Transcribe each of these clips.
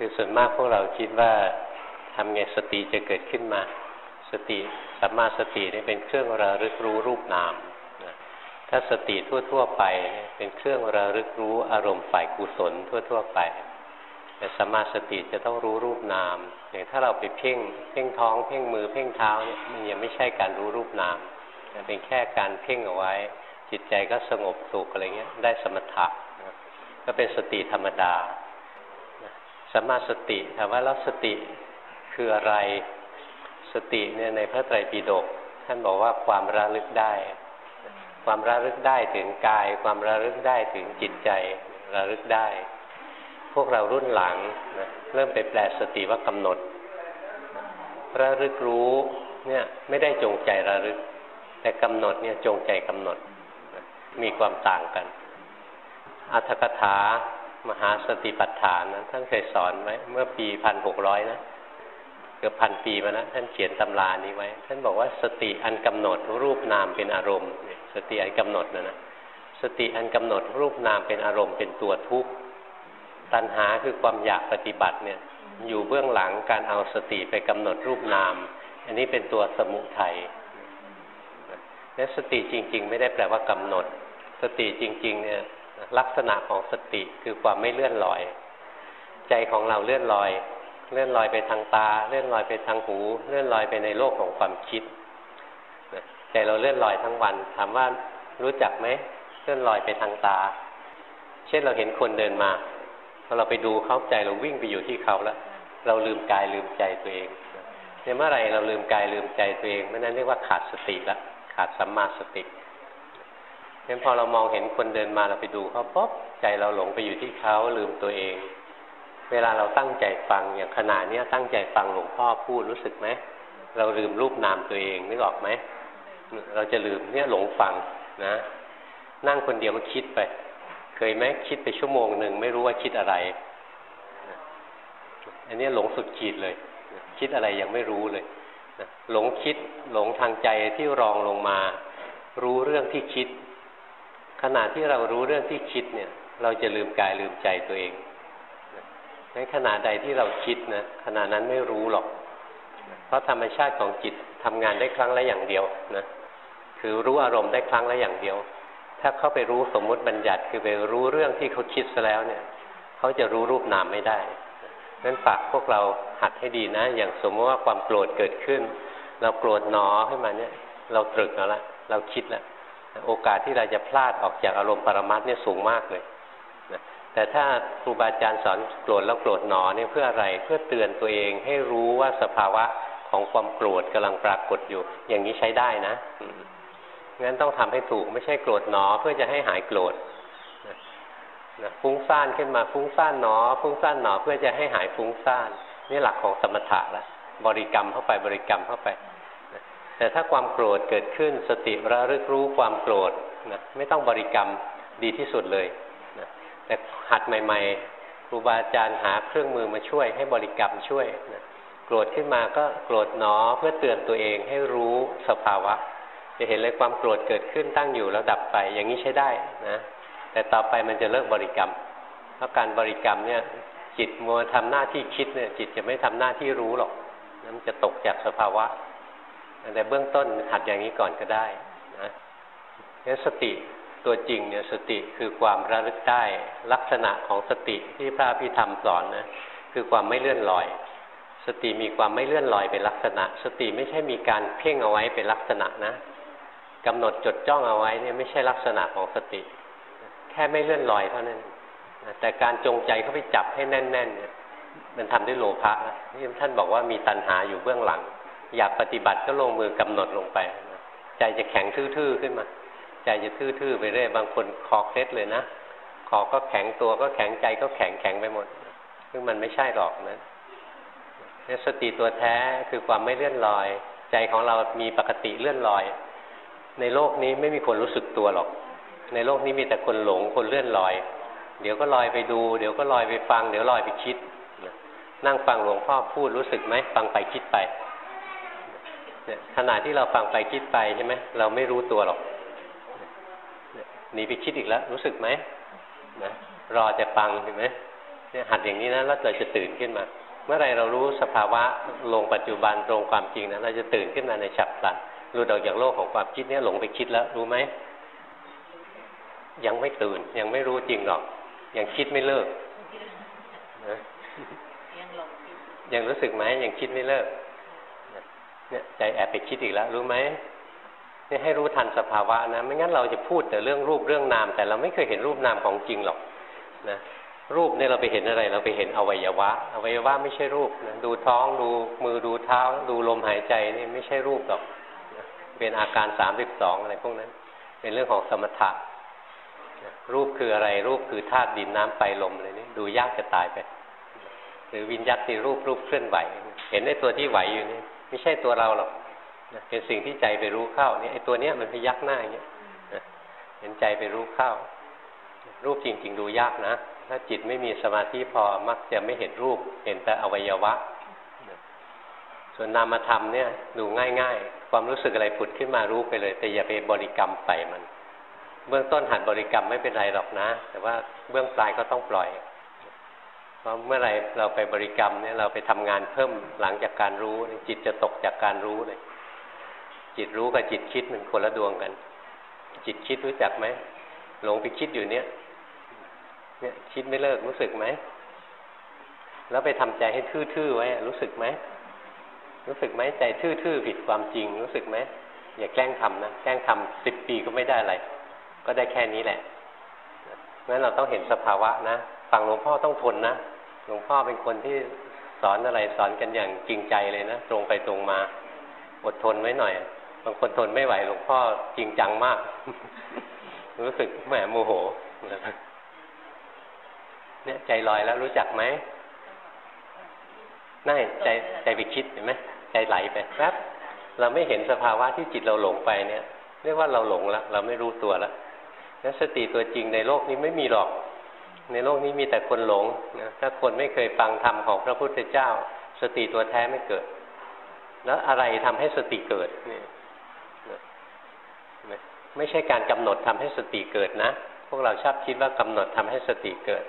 คือส่วนมากพวกเราคิดว่าทำไงสติจะเกิดขึ้นมา สติสัมมาสตินี่เป็นเครื่องระลึกรู้รูปนามถ้าสติทั่ว ๆ ไปเป็นเครื่องระลึกรู้อารมณ์ฝ่ายกุศลทั่ว ๆ ไป แต่สัมมาสติจะต้องรู้รูปนามอย่างถ้าเราไปเพ่งเพ่งท้องเพ่งมือเพ่งเท้าเนี่ยมันยังไม่ใช่การรู้รูปนามเป็นแค่การเพ่งเอาไว้ จิตใจก็สงบสุขอะไรเงี้ยได้สมถะก็เป็นสติธรรมดา สัมมาสติถามว่าแล้วสติคืออะไร สติเนี่ยในพระไตรปิฎกท่านบอกว่าความระลึกได้ ความระลึกได้ถึงกาย ความระลึกได้ถึงจิตใจระลึกได้ พวกเรารุ่นหลังนะเริ่มไปแปลสติว่ากำหนด ระลึกรู้เนี่ยไม่ได้จงใจระลึก แต่กำหนดเนี่ยจงใจกำหนด มีความต่างกันอัตถกถา มหาสติปัฏฐานนะท่านเคยสอนไว้เมื่อปีพันหกร้อยนะเกือบพันปีมาแล้วท่านเขียนตำรานี้ไว้ ท่านบอกว่าสติอันกำหนดรูปนามเป็นอารมณ์ สติอันกำหนดนะนะสติอันกำหนดรูปนามเป็นอารมณ์เป็นตัวทุกข์ตัณหาคือความอยากปฏิบัติเนี่ยอยู่เบื้องหลังการเอาสติไปกำหนดรูปนาม อันนี้เป็นตัวสมุทัยและสติจริง ๆ ไม่ได้แปลว่ากำหนด สติจริง ๆ เนี่ย ลักษณะของสติคือความไม่เลื่อนลอย ใจของเราเลื่อนลอย เลื่อนลอยไปทางตา เลื่อนลอยไปทางหู เลื่อนลอยไปในโลกของความคิดใจเราเลื่อนลอยทั้งวัน ถามว่ารู้จักไหมเลื่อนลอยไปทางตา เช่นเราเห็นคนเดินมาพอเราไปดูเขาใจเราวิ่งไปอยู่ที่เขาแล้วเราลืมกายลืมใจตัวเองในเมื่อไรเราลืมกายลืมใจตัวเองไม่นั่นเรียกว่าขาดสติละขาดสัมมาสติ งั้นพอเรามองเห็นคนเดินมาเราไปดูเขาปุ๊บใจเราหลงไปอยู่ที่เขาลืมตัวเอง เวลาเราตั้งใจฟังอย่างขณะนี้ตั้งใจฟังหลวงพ่อพูดรู้สึกไหมเราลืมรูปนามตัวเองนึกออกไหมเราจะลืมเนี่ยหลงฟังนะ นั่งคนเดียวมันคิดไป เคยไหมคิดไปชั่วโมงหนึ่งไม่รู้ว่าคิดอะไร อันนี้หลงสุดขีดเลย คิดอะไรยังไม่รู้เลยหลงคิดหลงทางใจที่รองลงมา รู้เรื่องที่คิด ขณะที่เรารู้เรื่องที่คิดเนี่ย เราจะลืมกายลืมใจตัวเองงั้นขณะใดที่เราคิดนะขณะนั้นไม่รู้หรอก เพราะธรรมชาติของจิตทำงานได้ครั้งละอย่างเดียวนะคือรู้อารมณ์ได้ครั้งละอย่างเดียว ถ้าเข้าไปรู้สมมุติบัญญัติ คือไปรู้เรื่องที่เขาคิดซะแล้วเนี่ย เขาจะรู้รูปนามไม่ได้นั้นฝากพวกเราหัดให้ดีนะ อย่างสมมติว่าความโกรธเกิดขึ้น เราโกรธหนอขึ้นมาเนี่ย เราตรึกแล้วละเราคิดแล้ว โอกาสที่เราจะพลาดออกจากอารมณ์ปรมัตเนี่ยสูงมากเลยนะแต่ถ้าครูบาอาจารย์สอนโกรธแล้วโกรธหนอเนี่ยเพื่ออะไรเพื่อเตือนตัวเองให้รู้ว่าสภาวะของความโกรธกำลังปรากฏอยู่ อย่างนี้ใช้ได้นะงั้นต้องทำให้ถูกไม่ใช่โกรธหนอเพื่อจะให้หายโกรธนะฟุ้งซ่านขึ้นมาฟุ้งซ่านหนอ ฟุ้งซ่านหนอเพื่อจะให้หายฟุ้งซ่าน นี่หลักของสมถะละบริกรรมเข้าไปบริกรรมเข้าไป แต่ถ้าความโกรธเกิดขึ้นสติระลึกรู้ความโกรธนะไม่ต้องบริกรรมดีที่สุดเลยนะแต่หัดใหม่ ๆ ครูบาอาจารย์หาเครื่องมือมาช่วยให้บริกรรมช่วยนะโกรธขึ้นมาก็โกรธหนอเพื่อเตือนตัวเองให้รู้สภาวะ จะเห็นเลยความโกรธเกิดขึ้นตั้งอยู่แล้วดับไปอย่างนี้ใช้ได้นะแต่ต่อไปมันจะเลิกบริกรรม เพราะการบริกรรมเนี่ยจิตมัวทำหน้าที่คิดเนี่ยจิตจะไม่ทำหน้าที่รู้หรอกนั้นจะตกจากสภาวะ แต่เบื้องต้นหัดอย่างนี้ก่อนก็ได้นะงั้นสติตัวจริงเนี่ยสติคือความระลึกได้ ลักษณะของสติที่พระพิธรรมสอนนะคือความไม่เลื่อนลอย สติมีความไม่เลื่อนลอยเป็นลักษณะ สติไม่ใช่มีการเพ่งเอาไว้เป็นลักษณะนะกำหนดจดจ้องเอาไว้เนี่ยไม่ใช่ลักษณะของสติ แค่ไม่เลื่อนลอยเท่านั้นแต่การจงใจเข้าไปจับให้แน่น ๆ เนี่ย มันทำด้วยโลภะที่ท่านบอกว่ามีตัณหาอยู่เบื้องหลัง อยากปฏิบัติก็ลงมือกำหนดลงไป ใจจะแข็งทื่อๆขึ้นมา ใจจะทื่อๆไปเรื่อยบางคนคอเคล็ดเลยนะคอก็แข็งตัวก็แข็งใจก็แข็งแข็งไปหมด ซึ่งมันไม่ใช่หรอกนะสติตัวแท้คือความไม่เลื่อนลอย ใจของเรามีปกติเลื่อนลอย ในโลกนี้ไม่มีคนรู้สึกตัวหรอก ในโลกนี้มีแต่คนหลงคนเลื่อนลอย เดี๋ยวก็ลอยไปดู เดี๋ยวก็ลอยไปฟัง เดี๋ยวลอยไปคิด นั่งฟังหลวงพ่อพูดรู้สึกไหมฟังไปคิดไป ขณะที่เราฟังไปคิดไปใช่ไหมเราไม่รู้ตัวหรอกหนีไปคิดอีกแล้ว รู้สึกไหมนะรอจะฟังเห็นไหมเนี่ยหัดอย่างนี้นะแล้วเราจะตื่นขึ้นมา เมื่อไรเรารู้สภาวะลงปัจจุบันตรงความจริงนะเราจะตื่นขึ้นมาในฉับพลันรู้ออกจากโลกของความคิดเนี่ยหลงไปคิดแล้วรู้ไหมยังไม่ตื่น ยังไม่รู้จริงหรอก ยังคิดไม่เลิกนะยังรู้สึกไหมยังคิดไม่เลิก เนี่ยใจแอบไปคิดอีกแล้วรู้ไหมนี่ให้รู้ทันสภาวะนะ ไม่งั้นเราจะพูดแต่เรื่องรูปเรื่องนาม แต่เราไม่เคยเห็นรูปนามของจริงหรอกนะรูปเนี่ยเราไปเห็นอะไร เราไปเห็นอวัยวะ อวัยวะไม่ใช่รูปนะดูท้องดูมือดูเท้า ดูลมหายใจนี่ไม่ใช่รูปหรอกเป็นอาการสามสิบสองอะไรพวกนั้น เป็นเรื่องของสมถะรูปคืออะไรรูปคือธาตุดินน้ำไฟลมอะไรนี่ดูยากจะตายไป หรือวิญญาติรูปรูปเคลื่อนไหว เห็นไอ้ตัวที่ไหวอยู่นี่ ไม่ใช่ตัวเราหรอกเป็นสิ่งที่ใจไปรู้เข้าเนี่ยไอ้ตัวเนี้ยมันพยักหน้าอย่างเงี้ยเห็นใจไปรู้เข้า รูปจริง ๆ ดูยากนะ ถ้าจิตไม่มีสมาธิพอมักจะไม่เห็นรูป เห็นแต่อวัยวะ ส่วนนามธรรมเนี่ย ดูง่าย ๆ ความรู้สึกอะไรผุดขึ้นมารู้ไปเลย แต่อย่าไปบริกรรมใส่มัน เบื้องต้นหัดบริกรรมไม่เป็นไรหรอกนะ แต่ว่าเบื้องปลายก็ต้องปล่อย เพราะเมื่อไรเราไปบริกรรมเนี่ยเราไปทำงานเพิ่มหลังจากการรู้ จิตจะตกจากการรู้เลย จิตรู้กับจิตคิดมันคนละดวงกัน จิตคิดรู้จักไหมหลงไปคิดอยู่เนี่ย เนี่ยคิดไม่เลิกรู้สึกไหมแล้วไปทำใจให้ทื่อๆไว้รู้สึกไหมรู้สึกไหมใจทื่อๆผิดความจริง รู้สึกไหมอย่าแกล้งทำนะแกล้งทำสิบปีก็ไม่ได้อะไร ก็ได้แค่นี้แหละงั้นเราต้องเห็นสภาวะนะ ฟังหลวงพ่อต้องทนนะ หลวงพ่อเป็นคนที่สอนอะไรสอนกันอย่างจริงใจเลยนะ ตรงไปตรงมา อดทนไว้หน่อย บางคนทนไม่ไหวหลวงพ่อจริงจังมาก รู้สึกแหมโมโห เนี่ยใจลอยแล้วรู้จักไหมนั่นใจใจไปคิดเห็นไหมใจไหลไปแป๊บเราไม่เห็นสภาวะที่จิตเราหลงไปเนี่ย เรียกว่าเราหลงแล้วเราไม่รู้ตัวแล้วแล้วสติตัวจริงในโลกนี้ไม่มีหรอก ในโลกนี้มีแต่คนหลงนะถ้าคนไม่เคยฟังธรรมของพระพุทธเจ้า สติตัวแท้ไม่เกิด แล้วอะไรทำให้สติเกิดเนี่ยไม่ใช่การกำหนดทำให้สติเกิดนะ พวกเราชอบคิดว่ากำหนดทำให้สติเกิด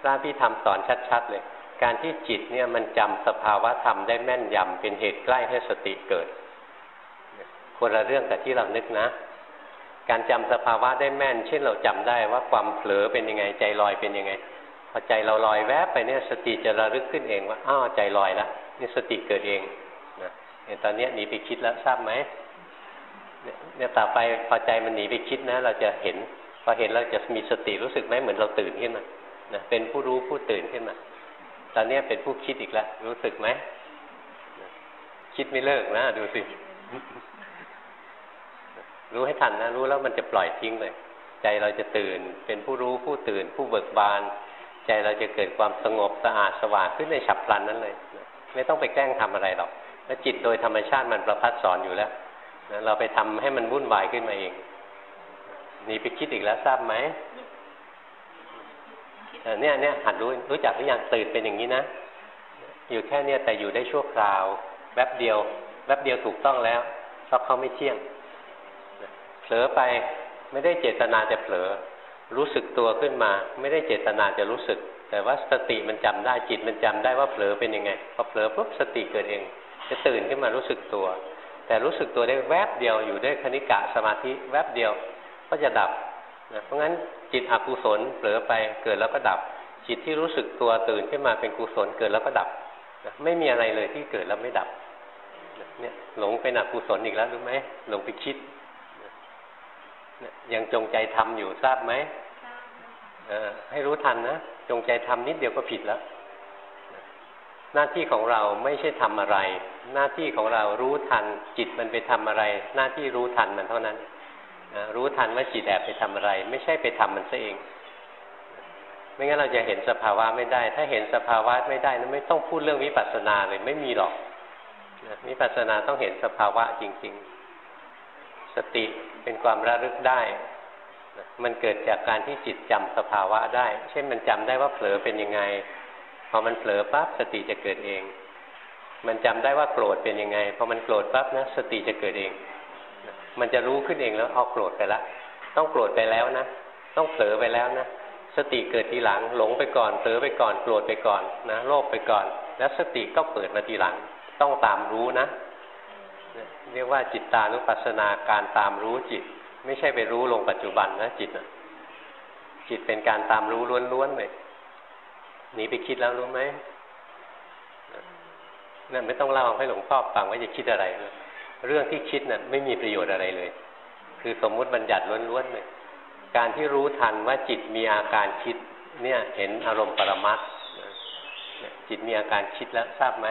พระพี่ธรรมสอนชัด ๆ เลย การที่จิตเนี่ยมันจำสภาวะธรรมได้แม่นยำเป็นเหตุใกล้ให้สติเกิดคนละเรื่องกับที่เรานึกนะ การจำสภาวะได้แม่น เช่นเราจำได้ว่าความเผลอเป็นยังไงใจลอยเป็นยังไงพอใจเราลอยแวบไปเนี่ยสติจะระลึกขึ้นเองว่าอ้าวใจลอยแล้วนี่สติเกิดเองนะตอนนี้หนีไปคิดแล้วทราบไหมเนี่ยต่อไปพอใจมันหนีไปคิดนะ เราจะเห็นพอเห็นเราจะมีสติรู้สึกไหมเหมือนเราตื่นขึ้นมานะเป็นผู้รู้ผู้ตื่นขึ้นมาตอนนี้เป็นผู้คิดอีกแล้วรู้สึกไหมคิดไม่เลิกนะดูสิ รู้ให้ทันนะรู้แล้วมันจะปล่อยทิ้งเลย ใจเราจะตื่นเป็นผู้รู้ผู้ตื่น ผู้เบิกบาน ใจเราจะเกิดความสงบสะอาดสว่างขึ้นในฉับพลันนั้นเลย ไม่ต้องไปแกล้งทำอะไรหรอกแล้วจิตโดยธรรมชาติมันประพัดสอนอยู่แล้วเราไปทำให้มันวุ่นวายขึ้นมาเองนี่ไปคิดอีกแล้วทราบไหมเนี่ยเนี่ยหัดรู้รู้จักหรือยังตื่นเป็นอย่างนี้นะ อยู่แค่เนี้ยแต่อยู่ได้ชั่วคราวแป๊บเดียวแป๊บเดียวถูกต้องแล้วเพราะเขาไม่เที่ยง ลอไปไม่ได้เจตนาจะเผลอ รู้สึกตัวขึ้นมา ไม่ได้เจตนาจะรู้สึก แต่ว่าสติมันจำได้จิตมันจำได้ว่าเผลอเป็นยังไงพอเผลอปุ๊บสติเกิดเอง จะตื่นขึ้นมารู้สึกตัว แต่รู้สึกตัวได้แวบเดียวอยู่ด้วยคณิกะสมาธิแวบเดียวก็จะดับนะเพราะงั้นจิตอกุศลเผลอไปเกิดแล้วก็ดับ จิตที่รู้สึกตัวตื่นขึ้นมาเป็นกุศลเกิดแล้วก็ดับนะไม่มีอะไรเลยที่เกิดแล้วไม่ดับเนี่ยหลงเป็นอกุศลอีกแล้วรู้ไหมหลงไปคิด ยังจงใจทำอยู่ทราบไหมให้รู้ทันนะ จงใจทำนิดเดียวก็ผิดแล้ว หน้าที่ของเราไม่ใช่ทำอะไร หน้าที่ของเรารู้ทันจิตมันไปทำอะไร หน้าที่รู้ทันมันเท่านั้นรู้ทันว่าจิตแอบไปทำอะไร ไม่ใช่ไปทำมันซะเอง ไม่งั้นเราจะเห็นสภาวะไม่ได้ ถ้าเห็นสภาวะไม่ได้นั้นไม่ต้องพูดเรื่องวิปัสสนาเลยไม่มีหรอกวิปัสสนาต้องเห็นสภาวะจริง ๆ สติ เป็นความระลึกได้ มันเกิดจากการที่จิตจำสภาวะได้ เช่นมันจำได้ว่าเผลอเป็นยังไง พอมันเผลอปั๊บสติจะเกิดเอง มันจำได้ว่าโกรธเป็นยังไง พอมันโกรธปั๊บนะสติจะเกิดเอง มันจะรู้ขึ้นเองแล้วเอาโกรธไปละ ต้องโกรธไปแล้วนะ ต้องเผลอไปแล้วนะสสติเกิดทีหลัง หลงไปก่อน เผลอไปก่อน โกรธไปก่อนนะ โลภไปก่อน แล้วสติก็เปิดมาทีหลัง ต้องตามรู้นะ เรียกว่าจิตตานุปัสสนาการตามรู้จิต ไม่ใช่ไปรู้ลงปัจจุบันนะจิตนะจิตเป็นการตามรู้ล้วนๆเลยหนีไปคิดแล้วรู้ไหมนั่นไม่ต้องเล่าให้หลวงพ่อฟังว่าจะคิดอะไรเรื่องที่คิดน่ะไม่มีประโยชน์อะไรเลย คือสมมุติบัญญัติล้วนๆเลยการที่รู้ทันว่าจิตมีอาการคิด เนี่ย เห็นอารมณ์ปรมัตจิตมีอาการคิดแล้วทราบไหม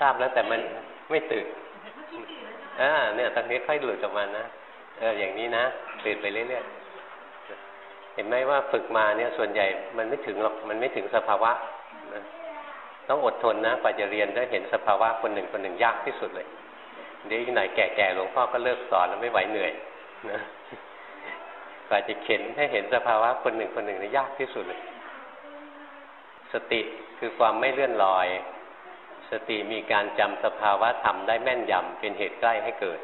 ทราบแล้วแต่มันไม่ตื่นอ่าเนี่ยตอนนี้ค่อยหลุดออกมานะเอออย่างนี้นะตื่นไปเรื่อยๆเห็นไหมว่าฝึกมาเนี่ยส่วนใหญ่มันไม่ถึงหรอกมันไม่ถึงสภาวะนะต้องอดทนนะกว่าจะเรียนได้เห็นสภาวะคนหนึ่งคนหนึ่งยากที่สุดเลยเดี๋ยวอีกหน่อยแก่ๆหลวงพ่อก็เลิกสอนแล้วไม่ไหวเหนื่อยนะกว่าจะเข็นให้เห็นสภาวะคนหนึ่งคนหนึ่งนี่ยากที่สุดเลย สติคือความไม่เลื่อนลอย สติมีการจำสภาวะธรรมได้แม่นยำเป็นเหตุใกล้ให้เกิด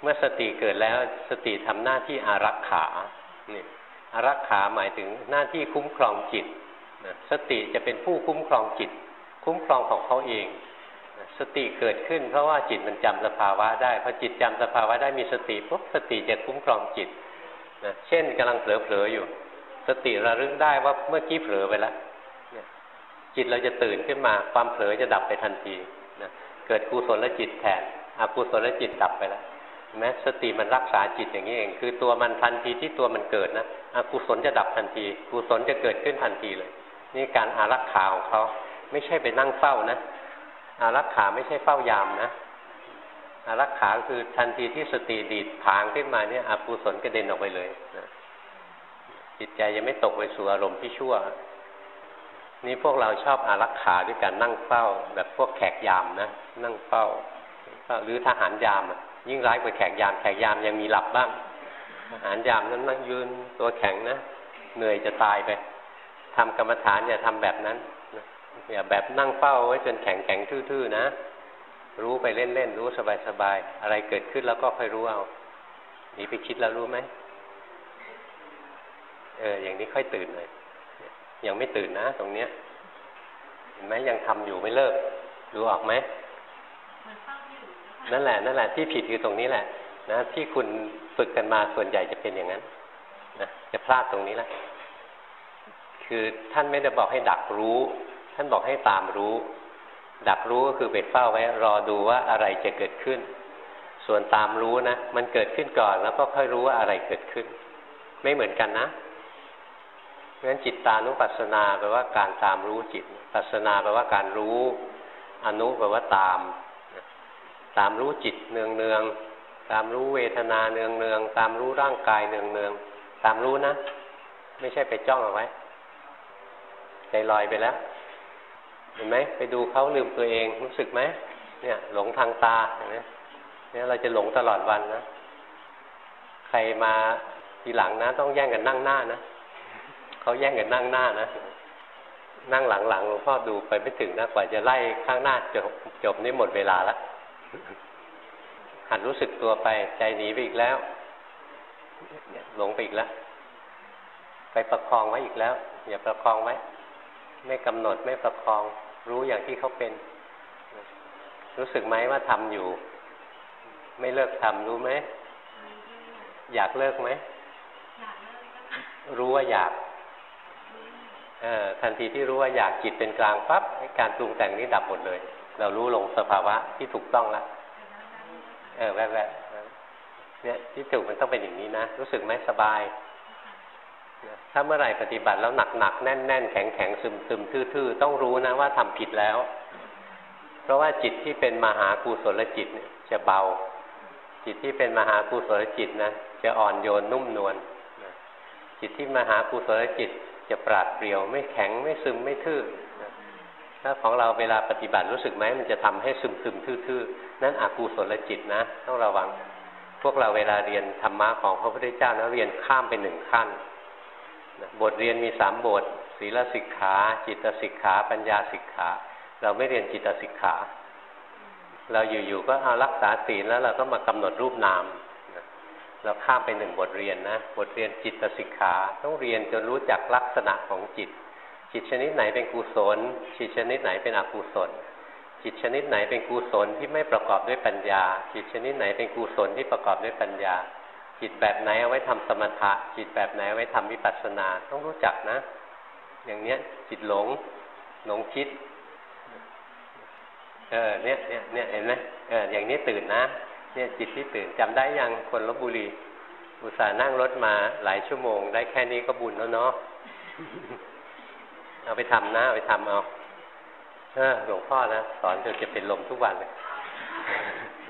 เมื่อสติเกิดแล้วสติทำหน้าที่อารักขาเนี่ยอารักขาหมายถึงหน้าที่คุ้มครองจิตสติจะเป็นผู้คุ้มครองจิต คุ้มครองของเขาเอง สติเกิดขึ้น เพราะว่าจิตมันจำสภาวะได้พอจิตจำสภาวะได้มีสติปุ๊บสติจะคุ้มครองจิตนะเช่นกำลังเผลอๆอยู่ สติระลึกได้ว่าเมื่อกี้เผลอไปแล้ว จิตเราจะตื่นขึ้นมา ความเผลอจะดับไปทันทีนะเกิดกุศลจิตแทนอกุศลจิตดับไปแล้วแม้สติมันรักษาจิตอย่างนี้เอง คือตัวมันทันทีที่ตัวมันเกิดนะอกุศลจะดับทันทีกุศลจะเกิดขึ้นทันทีเลย นี่การอารักขาของเขาไม่ใช่ไปนั่งเฝ้านะ อารักขาไม่ใช่เฝ้ายามนะ อารักขาคือทันทีที่สติดีดผางขึ้นมาเนี่ยอกุศลกระเด็นออกไปเลยนะจิตใจยังไม่ตกไปสู่อารมณ์ที่ชั่ว นี่พวกเราชอบอารักขาด้วยการนั่งเฝ้า แบบพวกแขกยามนะนั่งเฝ้า หรือทหารยาม ยิ่งร้ายกว่าแขกยามแขกยามยังมีหลับบ้างทหารยามนั้นนั่งยืนตัวแข็งนะเหนื่อยจะตายไปทำกรรมฐานอย่าทำแบบนั้นอย่าแบบนั่งเฝ้าไว้จนแข็งแข็งทื่อๆนะ รู้ไปเล่นๆรู้สบายๆอะไรเกิดขึ้นแล้วก็ค่อยรู้เอาหนีไปคิดแล้วรู้ไหมเอออย่างนี้ค่อยตื่นเลย ยังไม่ตื่นนะ ตรงเนี้ย เห็นไหมยังทำอยู่ไม่เลิกรู้ออกไหมนั่นแหละนั่นแหละที่ผิดคือตรงนี้แหละ นะที่คุณฝึกกันมาส่วนใหญ่จะเป็นอย่างนั้นนะจะพลาดตรงนี้แหละคือท่านไม่ได้บอกให้ดักรู้ ท่านบอกให้ตามรู้ ดักรู้ก็คือไปเฝ้าไว้รอดูว่าอะไรจะเกิดขึ้น ส่วนตามรู้นะมันเกิดขึ้นก่อนแล้วก็ค่อยรู้ว่าอะไรเกิดขึ้น ไม่เหมือนกันนะเพ ราะฉะนั้นจิตตานุปัสสนาแปลว่าการตามรู้จิต ปัสสนาแปลว่าการรู้ อนุแปลว่าตาม ตามรู้จิตเนืองเนืองตามรู้เวทนาเนืองเนืองตามรู้ร่างกายเนืองเนืองตามรู้นะ ไม่ใช่ไปจ้องเอาไว้ใจลอยไปแล้ว เห็นไหมไปดูเขาลืมตัวเองรู้สึกไหมเนี่ย หลงทางตาเห็นไหมเนี่ยเราจะหลงตลอดวันนะใครมาทีหลังนะ ต้องแย่งกันนั่งหน้านะ เขาแย่งกันนั่งหน้านะ นั่งหลังๆหลวงพ่อดูไปไม่ถึงนะกว่าจะไล่ข้างหน้าจบจบนี่หมดเวลาแล้วหัดรู้สึกตัวไป ใจหนีไปอีกแล้วหลงไปอีกแล้ว ไปประคองไว้อีกแล้ว อย่าประคองไว้ ไม่กำหนดไม่ประคอง รู้อย่างที่เขาเป็น รู้สึกไหมว่าทำอยู่ ไม่เลิกทำรู้ไหมอยากเลิกไหมรู้ว่าอยาก ทันทีที่รู้ว่าอยากจิตเป็นกลางปั๊บการปรุงแต่งนี้ดับหมดเลย เรารู้ลงสภาวะที่ถูกต้องแล้วเออแวบๆเนี่ยที่ถูกมันต้องเป็นอย่างนี้นะ รู้สึกไหมสบาย ถ้าเมื่อไหร่ปฏิบัติแล้วหนักๆแน่นๆแข็งๆซึมๆทื่อๆ ต้องรู้นะว่าทำผิดแล้ว เพราะว่าจิตที่เป็นมหากุศลจิตเนี่ยจะเบา จิตที่เป็นมหากุศลจิตนะจะอ่อนโยนนุ่มนวลจิตที่มหากุศลจิต จะปราดเปรียว ไม่แข็งไม่ซึมไม่ทื่อถ้าของเราเวลาปฏิบัติรู้สึกไหมมันจะทำให้ซึมซึมทื่อๆนั่นอกุศลจิตนะต้องระวัง พวกเราเวลาเรียนธรรมะของพระพุทธเจ้านะเรียนข้ามไปหนึ่งขั้นบทเรียนมีสามบท ศีลสิกขา จิตสิกขา ปัญญาสิกขา เราไม่เรียนจิตสิกขา เราอยู่ๆก็เอารักษาศีลแล้วเราก็มากำหนดรูปนาม เราข้ามไปหนึ่งบทเรียนนะบทเรียนจิตสิกขา ต้องเรียนจนรู้จักลักษณะของจิต จิตชนิดไหนเป็นกุศล จิตชนิดไหนเป็นอกุศล จิตชนิดไหนเป็นกุศลที่ไม่ประกอบด้วยปัญญา จิตชนิดไหนเป็นกุศลที่ประกอบด้วยปัญญา จิตแบบไหนเอาไว้ทำสมถะ จิตแบบไหนเอาไว้ทำวิปัสสนา ต้องรู้จักนะ อย่างเนี้ยจิตหลงหลงคิดเออเนี่ยเนี่ยเนี่ยเห็นไหมเอออย่างนี้ตื่นนะ เนี่ยจิตที่ตื่นจำได้ยังคนลบบุรีอุตส่าห์นั่งรถมาหลายชั่วโมง ได้แค่นี้ก็บุญแล้วเนาะเอาไปทำนะ เอาไปทำเอาเออหลวงพ่อนะสอนจนจะเป็นลมทุกวันเลย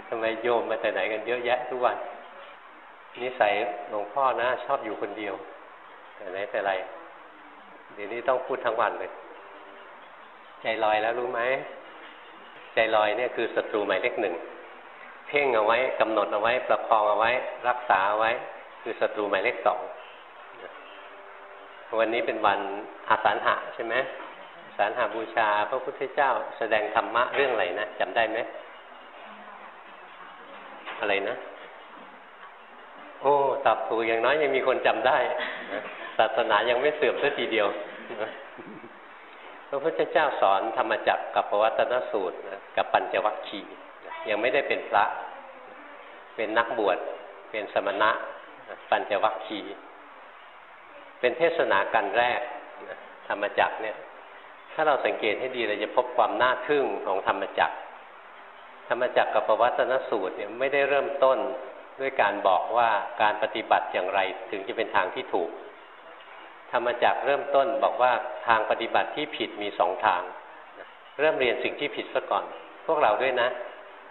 ทำไมโยมมาแต่ไหนกันเยอะแยะทุกวันนิสัยหลวงพ่อนะ ชอบอยู่คนเดียว แต่ไหนแต่ไรเดี๋ยวนี้ต้องพูดทั้งวันเลย ใจลอยแล้วรู้ไหม ใจลอยเนี่ยคือศัตรูหมายเลขหนึ่ง พ่งเอาไว้กำหนดเอาไว้ ประคองเอาไว้ รักษาเอาไว้ คือศัตรูหมายเลขสองวันนี้เป็นวันอาสาฬหะใช่ไหมสารหาบูชา พระพุทธเจ้า แสดงธรรมะเรื่องอะไรนะจำได้ไหมอะไรนะ โอ้ตอบถูกอย่างน้อยยังมีคนจำได้ศาสนายังไม่เสื่อมสักทีเดียวพระพุทธเจ้าสอนธรรมจักรกับปวัตนสูตรกับปัญจวัคคีย์ ยังไม่ได้เป็นพระ เป็นนักบวช เป็นสมณะ ปัญจวัคคีย์เป็นเทศนาการแรกธรรมจักรเนี่ย ถ้าเราสังเกตให้ดีเราจะพบความน่าทึ่งของธรรมจักรธรรมจักรกับปวัตนสูตรเนี่ยไม่ได้เริ่มต้นด้วยการบอกว่าการปฏิบัติอย่างไรถึงจะเป็นทางที่ถูก ธรรมจักรเริ่มต้นบอกว่าทางปฏิบัติที่ผิดมีสองทาง เริ่มเรียนสิ่งที่ผิดซะก่อน พวกเราด้วยนะ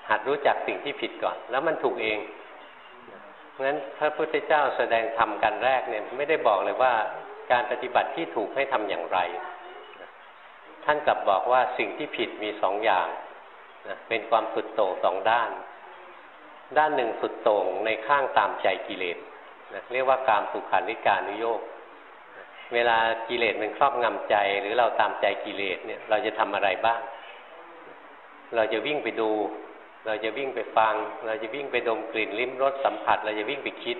หัดรู้จักสิ่งที่ผิดก่อน แล้วมันถูกเองเพราะฉะนั้นพระพุทธเจ้าแสดงธรรมกันแรกเนี่ยไม่ได้บอกเลยว่าการปฏิบัติที่ถูกให้ทำอย่างไร ท่านกลับบอกว่าสิ่งที่ผิดมีสองอย่างนะเป็นความสุดโต่งสองด้าน ด้านหนึ่งสุดโต่งในข้างตามใจกิเลสนะเรียกว่าการสุขานิการนุโยกเวลากิเลสมันครอบงำใจ หรือเราตามใจกิเลสเนี่ย เราจะทำอะไรบ้าง เราจะวิ่งไปดู เราจะวิ่งไปฟัง เราจะวิ่งไปดมกลิ่นลิ้มรสสัมผัส เราจะวิ่งไปคิด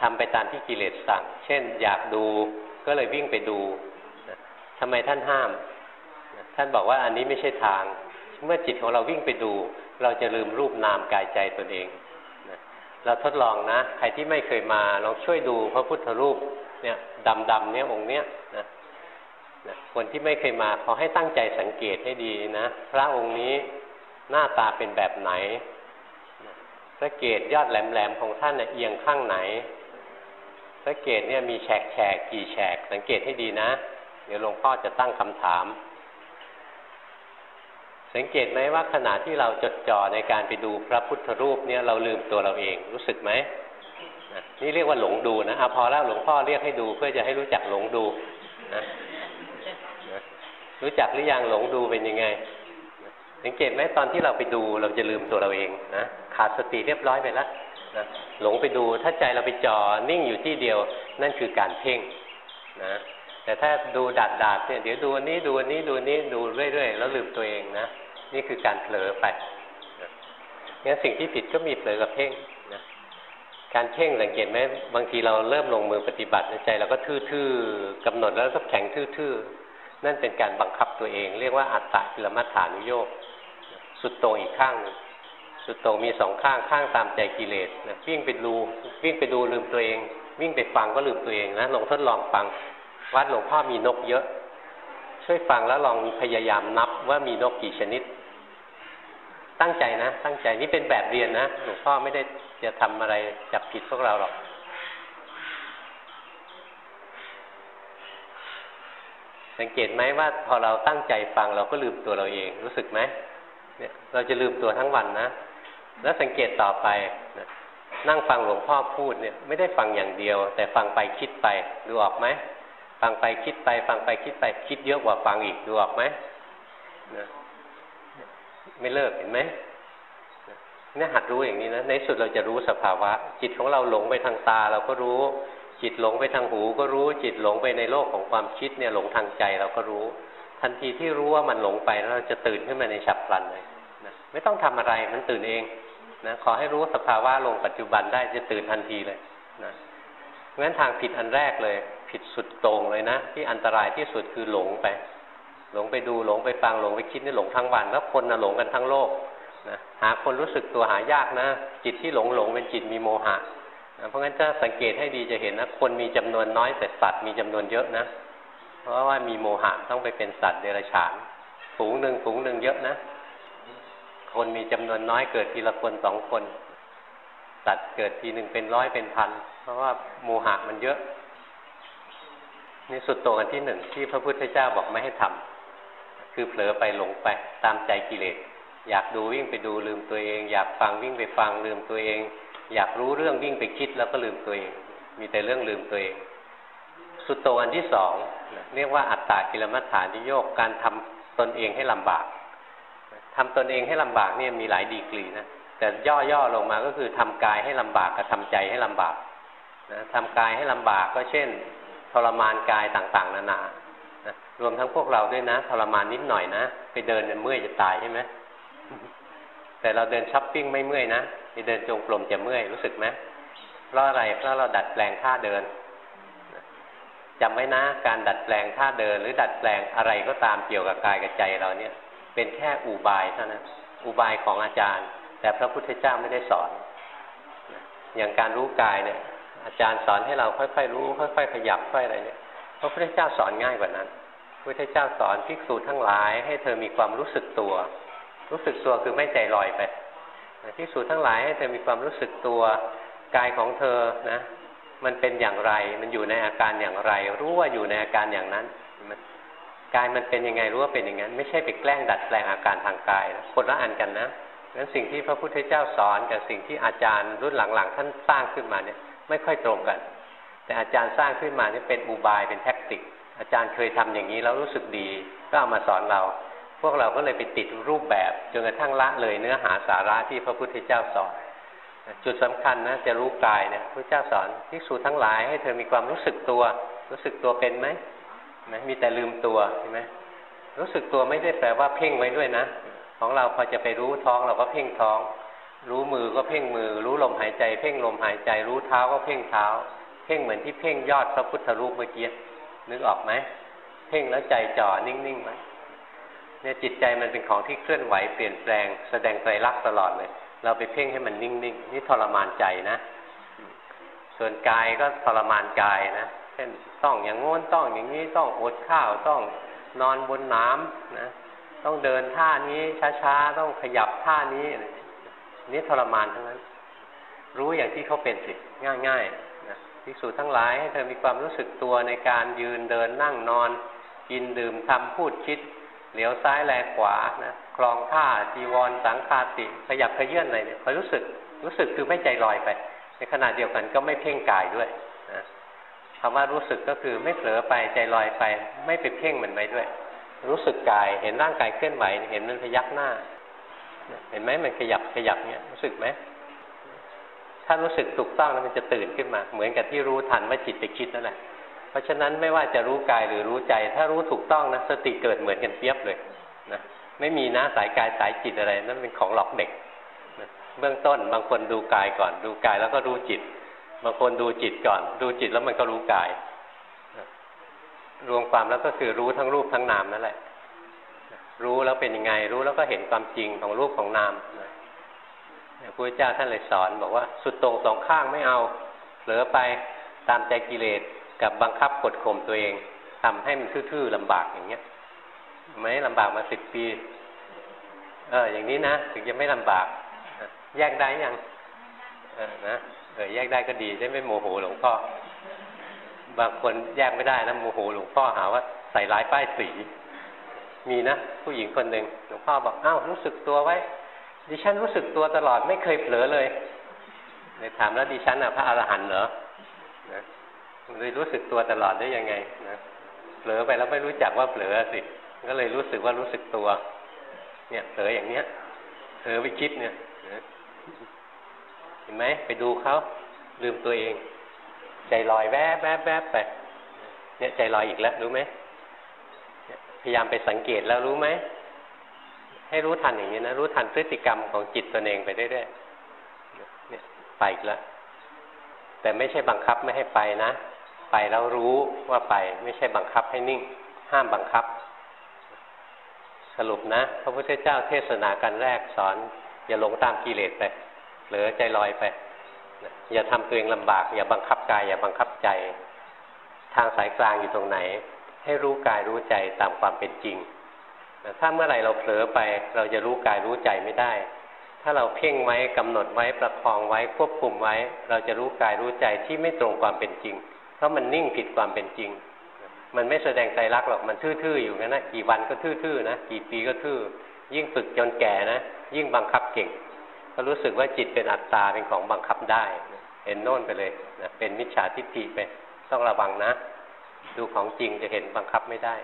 ทำไปตามที่กิเลสสั่ง เช่น อยากดูก็เลยวิ่งไปดูทำไมท่านห้าม ท่านบอกว่าอันนี้ไม่ใช่ทาง เมื่อจิตของเราวิ่งไปดู เราจะลืมรูปนามกายใจตนเองเราทดลองนะ ใครที่ไม่เคยมาลองช่วยดูพระพุทธรูปเนี่ยดำๆเนี่ยองค์เนี้ยนะคนที่ไม่เคยมาขอให้ตั้งใจสังเกตให้ดีนะ พระองค์นี้ หน้าตาเป็นแบบไหน พระเกศยอดแหลมๆของท่านเอียงข้างไหน พระเกศเนี่ยมีแฉกแฉกกี่แฉก สังเกตให้ดีนะ เดี๋ยวหลวงพ่อจะตั้งคำถาม สังเกตไหมว่าขณะที่เราจดจ่อในการไปดูพระพุทธรูปเนี่ยเราลืมตัวเราเอง รู้สึกไหมนี่เรียกว่าหลงดูนะอะพอแล้วหลวงพ่อเรียกให้ดูเพื่อจะให้รู้จักหลงดูนะรู้จักหรือยังหลงดูเป็นยังไง สังเกตไหมตอนที่เราไปดูเราจะลืมตัวเราเองนะขาดสติเรียบร้อยไปแล้วนะหลงไปดูถ้าใจเราไปจ่อนิ่งอยู่ที่เดียวนั่นคือการเพ่งนะแต่ถ้าดูดาดดาดเนี่ยเดี๋ยวดูอันนี้ดูอันนี้ดูนี้ดูเรื่อยๆแล้วลืมตัวเองนะนี่คือการเผลอไปงั้นสิ่งที่ผิดก็มีเผลอกับเพ่งนะการเพ่งสังเกตไหมบางทีเราเริ่มลงมือปฏิบัติใใจเราก็ทื่อๆกำหนดแล้วก็แข็งทื่อๆนั่นเป็นการบังคับตัวเอง เรียกว่าอัตตะกิลมัฏฐานุโยก สุดโต่งอีกข้างสุดโต่งมีสองข้างข้างตามใจกิเลสนะวิ่งไปดูวิ่งไปดูลืมตัวเอง วิ่งไปฟังก็ลืมตัวเองนะลองทดลองฟังวัดหลวงพ่อมีนกเยอะ ช่วยฟังแล้วลองพยายามนับว่ามีนกกี่ชนิด ตั้งใจนะ ตั้งใจนี่เป็นแบบเรียนนะหลวงพ่อไม่ได้จะทำอะไรจับผิดพวกเราหรอกสังเกตไหมว่าพอเราตั้งใจฟังเราก็ลืมตัวเราเองรู้สึกไหม เนี่ยเราจะลืมตัวทั้งวันนะ แล้วสังเกตต่อไปนะนั่งฟังหลวงพ่อพูดเนี่ยไม่ได้ฟังอย่างเดียว แต่ฟังไปคิดไปดูออกไหมฟังไปคิดไป ฟังไปคิดไปคิดเยอะกว่าฟังอีกดูออกไหมนะไม่เลิกเห็นไหมเนี่ยหัดรู้อย่างนี้นะในสุดเราจะรู้สภาวะ จิตของเราหลงไปทางตาเราก็รู้ จิตหลงไปทางหูก็รู้ จิตหลงไปในโลกของความคิดเนี่ยหลงทางใจเราก็รู้ ทันทีที่รู้ว่ามันหลงไปแล้วเราจะตื่นขึ้นมาในฉับพลันเลย ไม่ต้องทำอะไรมันตื่นเองนะขอให้รู้สภาวะลงปัจจุบันได้จะตื่นทันทีเลยนะเพราะฉะนั้นทางผิดอันแรกเลย ผิดสุดโต่งเลยนะ ที่อันตรายที่สุดคือหลงไป หลงไปดูหลงไปฟังหลงไปคิดนี่หลงทั้งวัน แล้วคนนะหลงกันทั้งโลกนะหาคนรู้สึกตัวหายากนะ จิตที่หลงหลงเป็นจิตมีโมหะนะเพราะงั้นถ้าสังเกตให้ดีจะเห็นนะคนมีจำนวนน้อยแต่สัตว์มีจำนวนเยอะนะ เพราะว่ามีโมหะต้องไปเป็นสัตว์เดรัจฉานฝูงหนึ่งฝูงหนึ่งเยอะนะ คนมีจำนวนน้อยเกิดทีละคนสองคนสัตว์เกิดทีหนึ่งเป็นร้อยเป็นพัน เพราะว่าโมหะมันเยอะ นี่สุดโต่งอันที่หนึ่งที่พระพุทธเจ้าบอกไม่ให้ทำคือเผลอไปหลงไปตามใจกิเลสอยากดูวิ่งไปดูลืมตัวเอง อยากฟังวิ่งไปฟังลืมตัวเอง อยากรู้เรื่องวิ่งไปคิดแล้วก็ลืมตัวเอง มีแต่เรื่องลืมตัวเอง สุดโต่งอันที่สองเรียกว่าอัตตากิลมัฏฐานิโยกการทำตนเองให้ลำบาก ทำตนเองให้ลำบากเนี่ยมีหลายดีกรีนะแต่ย่อๆลงมาก็คือทำกายให้ลำบากกับทำใจให้ลำบากนะทำกายให้ลำบากก็เช่น ทรมานกายต่างๆ นานานะรวมทั้งพวกเราด้วยนะทรมานนิดหน่อยนะไปเดินเมื่อยจะตายใช่ไหมแต่เราเดินช้อปปิ้งไม่เมื่อยนะไปเดินจงกรมจะเมื่อยรู้สึกไหมเพราะอะไรเพราะเราดัดแปลงท่าเดินจำไว้นะ การดัดแปลงท่าเดิน หรือดัดแปลงอะไรก็ตามเกี่ยวกับกายกับใจเราเนี่ย เป็นแค่อุบายเท่านั้นอุบายของอาจารย์ แต่พระพุทธเจ้าไม่ได้สอน อย่างการรู้กายเนี่ย อาจารย์สอนให้เราค่อยๆรู้ ค่อยๆขยับค่อยอะไรเนี่ยพระพุทธเจ้าสอนง่ายกว่านั้นพระพุทธเจ้าสอนภิกษุทั้งหลาย ให้เธอมีความรู้สึกตัว รู้สึกตัวคือไม่ใจลอยไปภิกษุทั้งหลายให้เธอมีความรู้สึกตัวกายของเธอนะ มันเป็นอย่างไร มันอยู่ในอาการอย่างไร รู้ว่าอยู่ในอาการอย่างนั้น กายมันเป็นยังไงรู้ว่าเป็นอย่างนั้น ไม่ใช่ไปแกล้งดัดแปลงอาการทางกายนะคนละอันกันนะงั้นสิ่งที่พระพุทธเจ้าสอนกับสิ่งที่อาจารย์รุ่นหลังๆ ท่านสร้างขึ้นมาเนี่ยไม่ค่อยตรงกัน แต่อาจารย์สร้างขึ้นมาเนี่ยเป็นอุบายเป็นแท็กติก อาจารย์เคยทำอย่างนี้แล้วรู้สึกดี ก็เอามาสอนเรา พวกเราก็เลยไปติดรูปแบบจนกระทั่งละเลยเนื้อหาสาระที่พระพุทธเจ้าสอน จุดสำคัญนะจะรู้กายเนี่ยพระเจ้าสอนภิกษุทั้งหลายให้เธอมีความรู้สึกตัว รู้สึกตัวเป็นไหม ไหมมีแต่ลืมตัวใช่ไหมรู้สึกตัวไม่ได้แปลว่าเพ่งไว้ด้วยนะ ของเราพอจะไปรู้ท้องเราก็เพ่งท้อง รู้มือก็เพ่งมือ รู้ลมหายใจ เพ่งลมหายใจ รู้เท้าก็เพ่งเท้า เพ่งเหมือนที่เพ่งยอดพระพุทธรูปเมื่อกี้นึกออกไหมเพ่งแล้วใจจ่อนิ่งๆไหมเนี่ยจิตใจมันเป็นของที่เคลื่อนไหวเปลี่ยนแปลง แสดงไตรลักษณ์ตลอดเลย เราไปเพ่งให้มันนิ่งๆนี่ทรมานใจนะ ส่วนกายก็ทรมานกายนะ เช่นต้องอย่างงน้นต้องอย่างนี้ต้องอดข้าวต้องนอนบนน้ำนะต้องเดินท่านี้ช้าๆต้องขยับท่านี้นี่ทรมานทั้งนั้น รู้อย่างที่เขาเป็นสิง่ายๆนะภิกษุทั้งหลายให้เธอมีความรู้สึกตัวในการยืนเดินนั่งนอน กินดื่มทำพูดคิด เหลียวซ้ายแลขวานะคลองท่าจีวรสังคาติขยับขยื่นอะไรเนี่ยคอยรู้สึกรู้สึกคือไม่ใจลอยไป ในขณะเดียวกันก็ไม่เพ่งกายด้วย คำว่ารู้สึกก็คือไม่เผลอไปใจลอยไป ไม่ไปเพ่งมันไปด้วย รู้สึกกายเห็นร่างกายเคลื่อนไหวเห็นมันพยักหน้า เห็นไหมมันขยับขยับเนี่ยรู้สึกไหมถ้ารู้สึกถูกต้องแล้วมันจะตื่นขึ้นมา เหมือนกับที่รู้ทันว่าจิตไปคิดนั่นแหละเพราะฉะนั้นไม่ว่าจะรู้กายหรือรู้ใจ ถ้ารู้ถูกต้องนะสติเกิดเหมือนกันเทียบเลยนะไม่มีนะสายกายสายจิตอะไรนั่นเป็นของหลอกเด็กนะเบื้องต้นบางคนดูกายก่อนดูกายแล้วก็รู้จิต บางคนดูจิตก่อน ดูจิตแล้วมันก็รู้กาย รวมความแล้วก็คือรู้ทั้งรูปทั้งนามนั่นแหละ รู้แล้วเป็นยังไง รู้แล้วก็เห็นความจริงของรูปของนามพระพุทธเจ้าท่านเลยสอน บอกว่า สุดตรงสองข้างไม่เอาเผลอไปตามใจกิเลสกับบังคับกดข่มตัวเองทำให้มันทื่อๆลำบากอย่างเงี้ยไหมลำบากมาสิบปี เออ อย่างนี้นะ ถึงจะไม่ลำบากแยกได้ยังเออนะ เออแยกได้ก็ดีจะไม่โมโหหลวงพ่อบางคนแยกไม่ได้นะโมโหหลวงพ่อหาว่าใส่ร้ายป้ายสีมีนะผู้หญิงคนหนึ่งหลวงพ่อบอกอ้าวรู้สึกตัวไว้ ดิฉันรู้สึกตัวตลอดไม่เคยเผลอเลยเลยถามแล้วดิฉันอะพระอรหันต์เหรอนะเลยรู้สึกตัวตลอดได้ยังไงนะเผลอไปแล้วไม่รู้จักว่าเผลอสิก็เลยรู้สึกว่ารู้สึกตัว เนี่ยเผลออย่างเนี้ยเผลอไปคิดเนี่ย เห็นไหมไปดูเขาลืมตัวเอง ใจลอยแวบแวบแวบไปเนี่ยใจลอยอีกแล้วรู้ไหมพยายามไปสังเกตแล้วรู้ไหมให้รู้ทันอย่างนี้นะรู้ทันพฤติกรรมของจิตตัวเองไปเรื่อยๆไปอีกแล้วแต่ไม่ใช่บังคับไม่ให้ไปนะ ไปแล้วรู้ว่าไป ไม่ใช่บังคับให้นิ่ง ห้ามบังคับ สรุปนะ พระพุทธเจ้าเทศนาการแรกสอน อย่าหลงตามกิเลสไป หรือใจลอยไป อย่าทำตัวเองลำบาก อย่าบังคับกาย อย่าบังคับใจ ทางสายกลางอยู่ตรงไหน ให้รู้กายรู้ใจตามความเป็นจริงถ้าเมื่อไหร่เราเผลอไป เราจะรู้กายรู้ใจไม่ได้ ถ้าเราเพ่งไว้กำหนดไว้ประคองไว้ควบคุมไว้ เราจะรู้กายรู้ใจที่ไม่ตรงความเป็นจริง เพราะมันนิ่งผิดความเป็นจริง มันไม่แสดงใจรักหรอกมันทื่อๆอยู่นั่นนะกี่วันก็ทื่อๆนะกี่ปีก็ทื่อยิ่งฝึกจนแก่นะ ยิ่งบังคับเก่ง ก็รู้สึกว่าจิตเป็นอัตตาเป็นของบังคับได้เห็นโน่นไปเลยนะเป็นมิจฉาทิฏฐิไปต้องระวังนะ ดูของจริงจะเห็นบังคับไม่ได้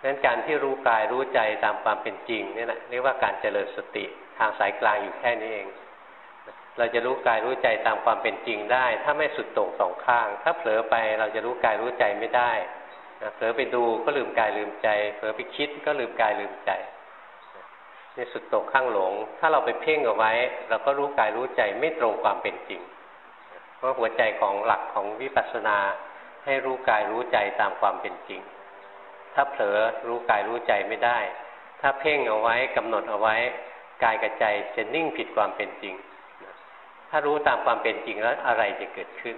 ดังนั้นการที่รู้กายรู้ใจตามความเป็นจริงนี่แหละเรียกว่าการเจริญสติทางสายกลางอยู่แค่นี้เอง เราจะรู้กายรู้ใจตามความเป็นจริงได้ ถ้าไม่สุดโต่งสองข้าง ถ้าเผลอไปเราจะรู้กายรู้ใจไม่ได้เผลอไปดูก็ลืมกายลืมใจ เผลอไปคิดก็ลืมกายลืมใจ นี่สุดโต่งข้างหลง ถ้าเราไปเพ่งเอาไว้ เราก็รู้กายรู้ใจไม่ตรงความเป็นจริง เพราะหัวใจของหลักของวิปัสสนาให้รู้กายรู้ใจตามความเป็นจริง ถ้าเผลอรู้กายรู้ใจไม่ได้ ถ้าเพ่งเอาไว้กำหนดเอาไว้กายกับใจจะนิ่งผิดความเป็นจริง ถ้ารู้ตามความเป็นจริงแล้วอะไรจะเกิดขึ้น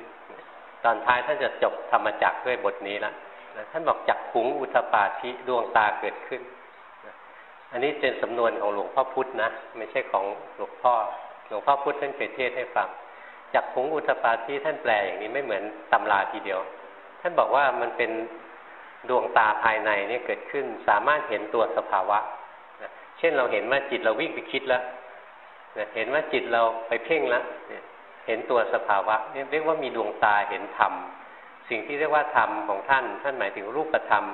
ตอนท้ายท่านจะจบธรรมจักด้วยบทนี้ละท่านบอกจักขุงอุทปาธิดวงตาเกิดขึ้น อันนี้เป็นสำนวนของหลวงพ่อพุธนะ ไม่ใช่ของหลวงพ่อ หลวงพ่อพุธท่านเคยเทศให้ฟังจักขุงอุทปาธิท่านแปลอย่างนี้ไม่เหมือนตำราทีเดียว ท่านบอกว่ามันเป็นดวงตาภายในนี่เกิดขึ้นสามารถเห็นตัวสภาวะเช่นเราเห็นว่าจิตเราวิ่งไปคิดแล้วเห็นว่าจิตเราไปเพ่งแล้วเห็นตัวสภาวะเรียกว่ามีดวงตาเห็นธรรม สิ่งที่เรียกว่าธรรมของท่าน ท่านหมายถึงรูปธรรม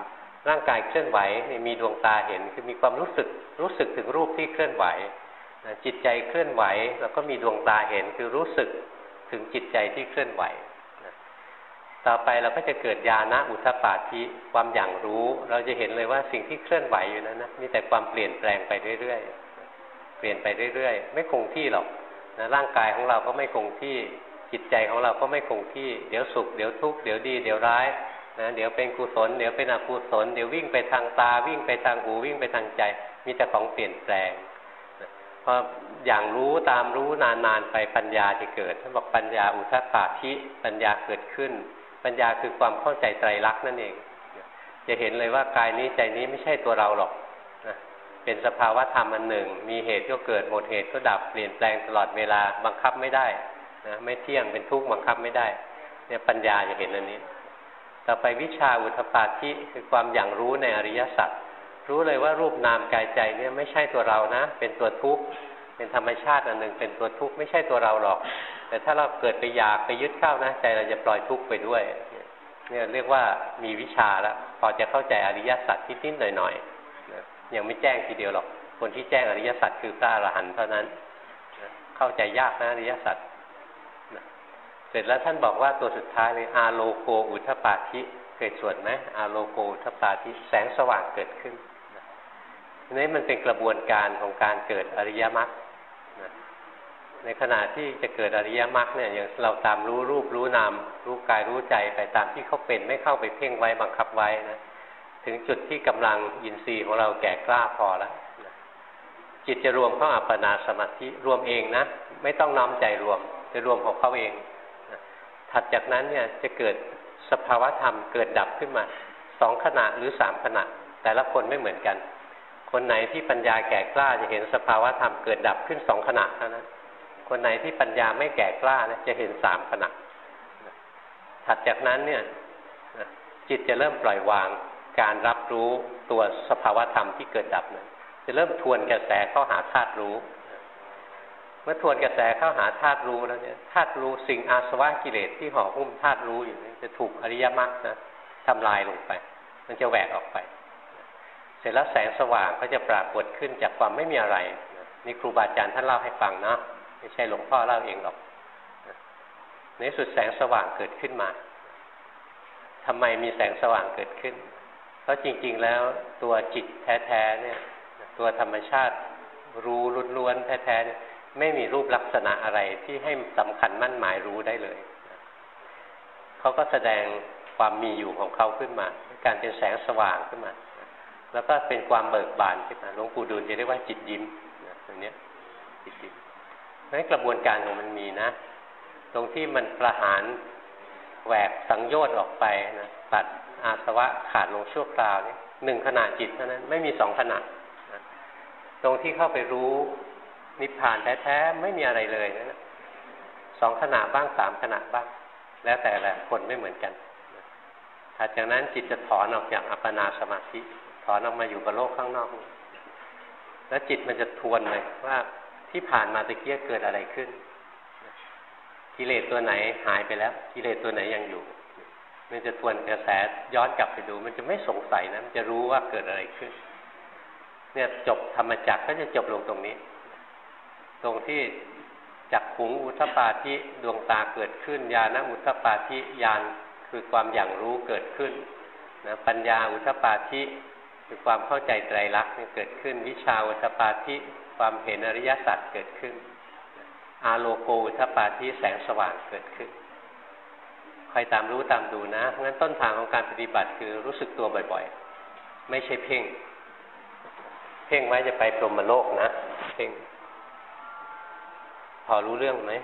ร่างกายเคลื่อนไหวมีดวงตาเห็นคือมีความรู้สึกรู้สึกถึงรูปที่เคลื่อนไหวจิตใจเคลื่อนไหว แล้วก็มีดวงตาเห็นคือรู้สึกถึงจิตใจที่เคลื่อนไหวต่อไปเราก็จะเกิดญาณอุทปาธิความอย่างรู้ เราจะเห็นเลยว่าสิ่งที่เคลื่อนไหวอยู่นั้นนะมีแต่ความเปลี่ยนแปลงไปเรื่อยๆเปลี่ยนไปเรื่อยๆ ไม่คงที่หรอกนะร่างกายของเราก็ไม่คงที่จิตใจของเราก็ไม่คงที่ เดี๋ยวสุข เดี๋ยวทุกข์เดี๋ยวดี เดี๋ยวร้าย นะเดี๋ยวเป็นกุศลเดี๋ยวเป็นอกุศลเดี๋ยววิ่งไปทางตาวิ่งไปทางหูวิ่งไปทางใจ มีแต่ของเปลี่ยนแปลงพออย่างรู้ตามรู้นานๆไปปัญญาจะเกิดท่านบอกปัญญาอุทปาธิปัญญาเกิดขึ้น ปัญญาคือความเข้าใจไตรลักษณ์นั่นเอง จะเห็นเลยว่ากายนี้ใจนี้ไม่ใช่ตัวเราหรอกนะเป็นสภาวะธรรมอันหนึ่ง มีเหตุก็เกิดหมดเหตุก็ดับเปลี่ยนแปลงตลอดเวลาบังคับไม่ได้นะไม่เที่ยงเป็นทุกข์บังคับไม่ได้เนี่ยปัญญาจะเห็นอันนี้ ต่อไปวิชาอุทปาทิคือความอย่างรู้ในอริยสัจรู้เลยว่ารูปนามกายใจเนี่ยไม่ใช่ตัวเรานะ เป็นตัวทุกข์เป็นธรรมชาติอันหนึ่งเป็นตัวทุกข์ไม่ใช่ตัวเราหรอก แต่ถ้าเราเกิดไปอยากไปยึดเข้านะ ใจเราจะปล่อยทุกข์ไปด้วย เนี่ยเรียกว่ามีวิชาแล้วพอจะเข้าใจอริยสัจที่นิดหน่อยๆยังไม่แจ้งทีเดียวหรอก คนที่แจ้งอริยสัจคือพระอรหันต์เท่านั้น เข้าใจยากนะอริยสัจ เสร็จแล้วท่านบอกว่าตัวสุดท้ายเลยอาโลโกอุทปาธิเคยสวดไหมอาโลโกอุทปาธิแสงสว่างเกิดขึ้นนี่มันเป็นกระบวนการของการเกิดอริยมรรคในขณะที่จะเกิดอริยมรรคเนี่ยอย่างเราตามรู้รูปรู้นามรู้กายรู้ใจไปตามที่เขาเป็นไม่เข้าไปเพ่งไว้บังคับไว้นะถึงจุดที่กำลังยินทรีย์ของเราแก่กล้าพอแล้วจิตจะรวมเข้าอัปปนาสมาธิรวมเองนะ ไม่ต้องน้อมใจรวมจะรวมของเขาเอง ถัดจากนั้นเนี่ยจะเกิดสภาวะธรรมเกิดดับขึ้นมาสองขณะหรือสามขณะ แต่ละคนไม่เหมือนกัน คนไหนที่ปัญญาแก่กล้าจะเห็นสภาวะธรรมเกิดดับขึ้นสองขณะเท่านั้น คนไหนที่ปัญญาไม่แก่กล้านะจะเห็นสามขณะ ถัดจากนั้นเนี่ยจิตจะเริ่มปล่อยวางการรับรู้ตัวสภาวะธรรมที่เกิดดับนั้นจะเริ่มทวนกระแสเข้าหาธาตุรู้ เมื่อทวนกระแสเข้าหาธาตุรู้แล้วเนี่ยธาตุรู้สิ่งอาสวะกิเลสที่ห่อหุ้มธาตุรู้อยู่นี่จะถูกอริยมรรคนะทำลายลงไป มันจะแหวกออกไป เสร็จแล้วแสงสว่างก็จะปรากฏขึ้นจากความไม่มีอะไรนี่ครูบาอาจารย์ท่านเล่าให้ฟังนะไม่ใช่หลวงพ่อเล่าเองหรอกในสุดแสงสว่างเกิดขึ้นมาทำไมมีแสงสว่างเกิดขึ้น เพราะจริง ๆ แล้วตัวจิตแท้ๆเนี่ย ตัวธรรมชาติรู้ล้วนๆแท้ๆเนี่ย ไม่มีรูปลักษณะอะไรที่ให้สำคัญมั่นหมายรู้ได้เลย เขาก็แสดงความมีอยู่ของเขาขึ้นมา การเป็นแสงสว่างขึ้นมา แล้วก็เป็นความเบิกบานขึ้นมาหลวงปู่ดูลจะเรียกว่าจิตยิ้มตรงนี้จิตยิ้มนั้นกระบวนการของมันมีนะ ตรงที่มันประหารแหวกสังโยชน์ออกไปนะตัดอาสวะขาดลงชั่วคราวนี่หนึ่งขณะจิตเท่านั้นไม่มีสองขณะนะตรงที่เข้าไปรู้ นิพพานแท้ๆไม่มีอะไรเลยนะสองขณะบ้างสามขณะบ้าง แล้วแต่ละคนไม่เหมือนกันถัดจากนั้นจิตจะถอนออกจากอัปปนาสมาธิถอนออกมาอยู่กับโลกข้างนอก แล้วจิตมันจะทวนเลยว่าที่ผ่านมาตะเกียเกิดอะไรขึ้น กิเลสตัวไหนหายไปแล้ว กิเลสตัวไหนยังอยู่ มันจะทวนกระแสย้อนกลับไปดู มันจะไม่สงสัยนะมันจะรู้ว่าเกิดอะไรขึ้น เนี่ยจบธรรมจักก็จะจบลงตรงนี้ ตรงที่จักขุงอุทปาธิดวงตาเกิดขึ้น ญาณอุทปาธิญาณคือความอย่างรู้เกิดขึ้นนะปัญญาอุทปาธิคือความเข้าใจไตรลักษณ์เกิดขึ้น วิชาอุทปาธิความเห็นอริยสัจเกิดขึ้น อาโลโกอุทปาธิแสงสว่างเกิดขึ้นคอยตามรู้ตามดูนะงั้นต้นทางของการปฏิบัติคือรู้สึกตัวบ่อยๆ ไม่ใช่เพ่ง เพ่งไว้จะไปปรมโลกนะ เพ่ง พอรู้เรื่องไหม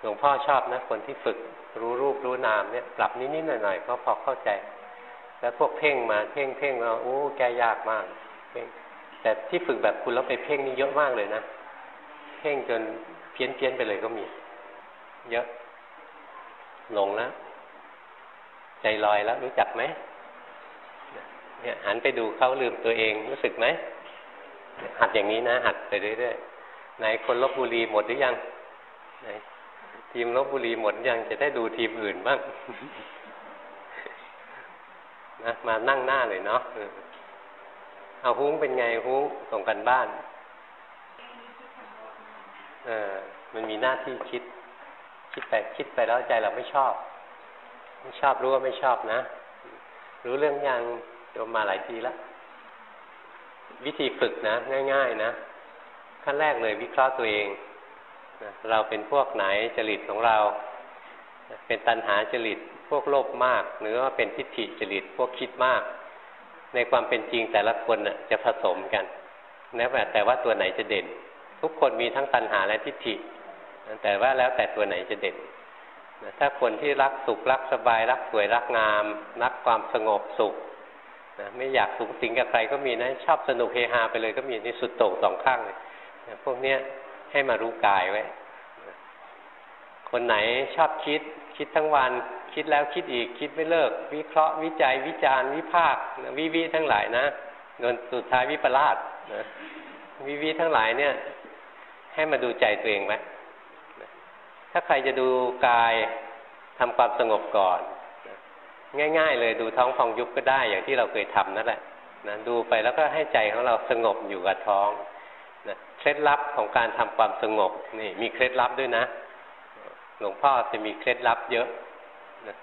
หลวงพ่อชอบนะ คนที่ฝึกรู้รูปรู้นามเนี่ย ปรับนิดๆหน่อยๆก็พอเข้าใจ แล้วพวกเพ่งมาเพ่งเพ่งมาโอ้แกยากมากเพ่งแต่ที่ฝึกแบบคุณแล้วไปเพ่งนี่เยอะมากเลยนะเพ่งจนเพี้ยนเพี้ยนไปเลยก็มี เยอะ หลงแล้วใจลอยแล้วรู้จักไหมเนี่ยหันไปดูเขาลืมตัวเองรู้สึกไหมหัดอย่างนี้นะ หัดไปเรื่อยๆ ไหนคนลบบุรีหมดหรือยังไหนทีมลบบุรีหมดยังจะได้ดูทีมอื่นบ้างนะมานั่งหน้าเลยเนาะเอาหุ้งเป็นไงหุ้งส่งกันบ้านเออมันมีหน้าที่คิด คิดไปคิดไปแล้วใจเราไม่ชอบ ไม่ชอบรู้ว่าไม่ชอบนะ รู้เรื่องยังโยมมาหลายทีแล้ววิธีฝึกนะ ง่าย ๆ นะ ขั้นแรกเลยวิเคราะห์ตัวเองเราเป็นพวกไหนจริตของเรา เป็นตัณหาจริตพวกโลภมาก หรือว่าเป็นทิฏฐิจริตพวกคิดมาก ในความเป็นจริงแต่ละคนจะผสมกันนะแต่ว่าตัวไหนจะเด่น ทุกคนมีทั้งตัณหาและทิฏฐิ แต่ว่าแล้วแต่ตัวไหนจะเด่นถ้าคนที่รักสุขรักสบายรักสวยรักงาม รักความสงบสุขนะไม่อยากสูงสิงกับใครก็มีนะชอบสนุกเฮฮาไปเลยก็มีนี่สุดโต่งสองข้างเลย พวกเนี้ยให้มารู้กายไว้ คนไหนชอบคิด คิดทั้งวันคิดแล้วคิดอีก คิดไม่เลิก วิเคราะห์วิจัย วิจารณ์วิพากษ์วิวิทั้งหลายนะนนสุดท้ายวิปลาสนะวิวิทั้งหลายเนี่ย ให้มาดูใจตัวเองไว้ถ้าใครจะดูกายทำความสงบก่อน ง่าย ๆ เลยดูท้องฟองยุบก็ได้อย่างที่เราเคยทำนั่นแหละนะดูไปแล้วก็ให้ใจของเราสงบอยู่กับท้อง นะเคล็ดลับของการทำความสงบนี่มีเคล็ดลับด้วยนะ หลวงพ่อจะมีเคล็ดลับเยอะนะ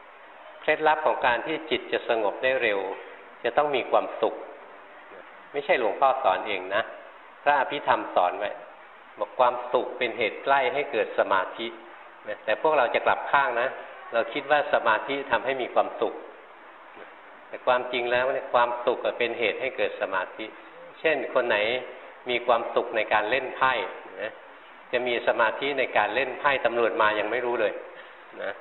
เคล็ดลับของการที่จิตจะสงบได้เร็ว จะต้องมีความสุข ไม่ใช่หลวงพ่อสอนเองนะ พระอภิธรรมสอนไว้บอกความสุขเป็นเหตุใกล้ให้เกิดสมาธิแต่พวกเราจะกลับข้างนะ เราคิดว่าสมาธิทำให้มีความสุข แต่ความจริงแล้วเนี่ยความสุขเป็นเหตุให้เกิดสมาธิ เช่นคนไหน มีความสุขในการเล่นไพ่นะจะมีสมาธิในการเล่นไพ่ตำรวจมายังไม่รู้เลยนะ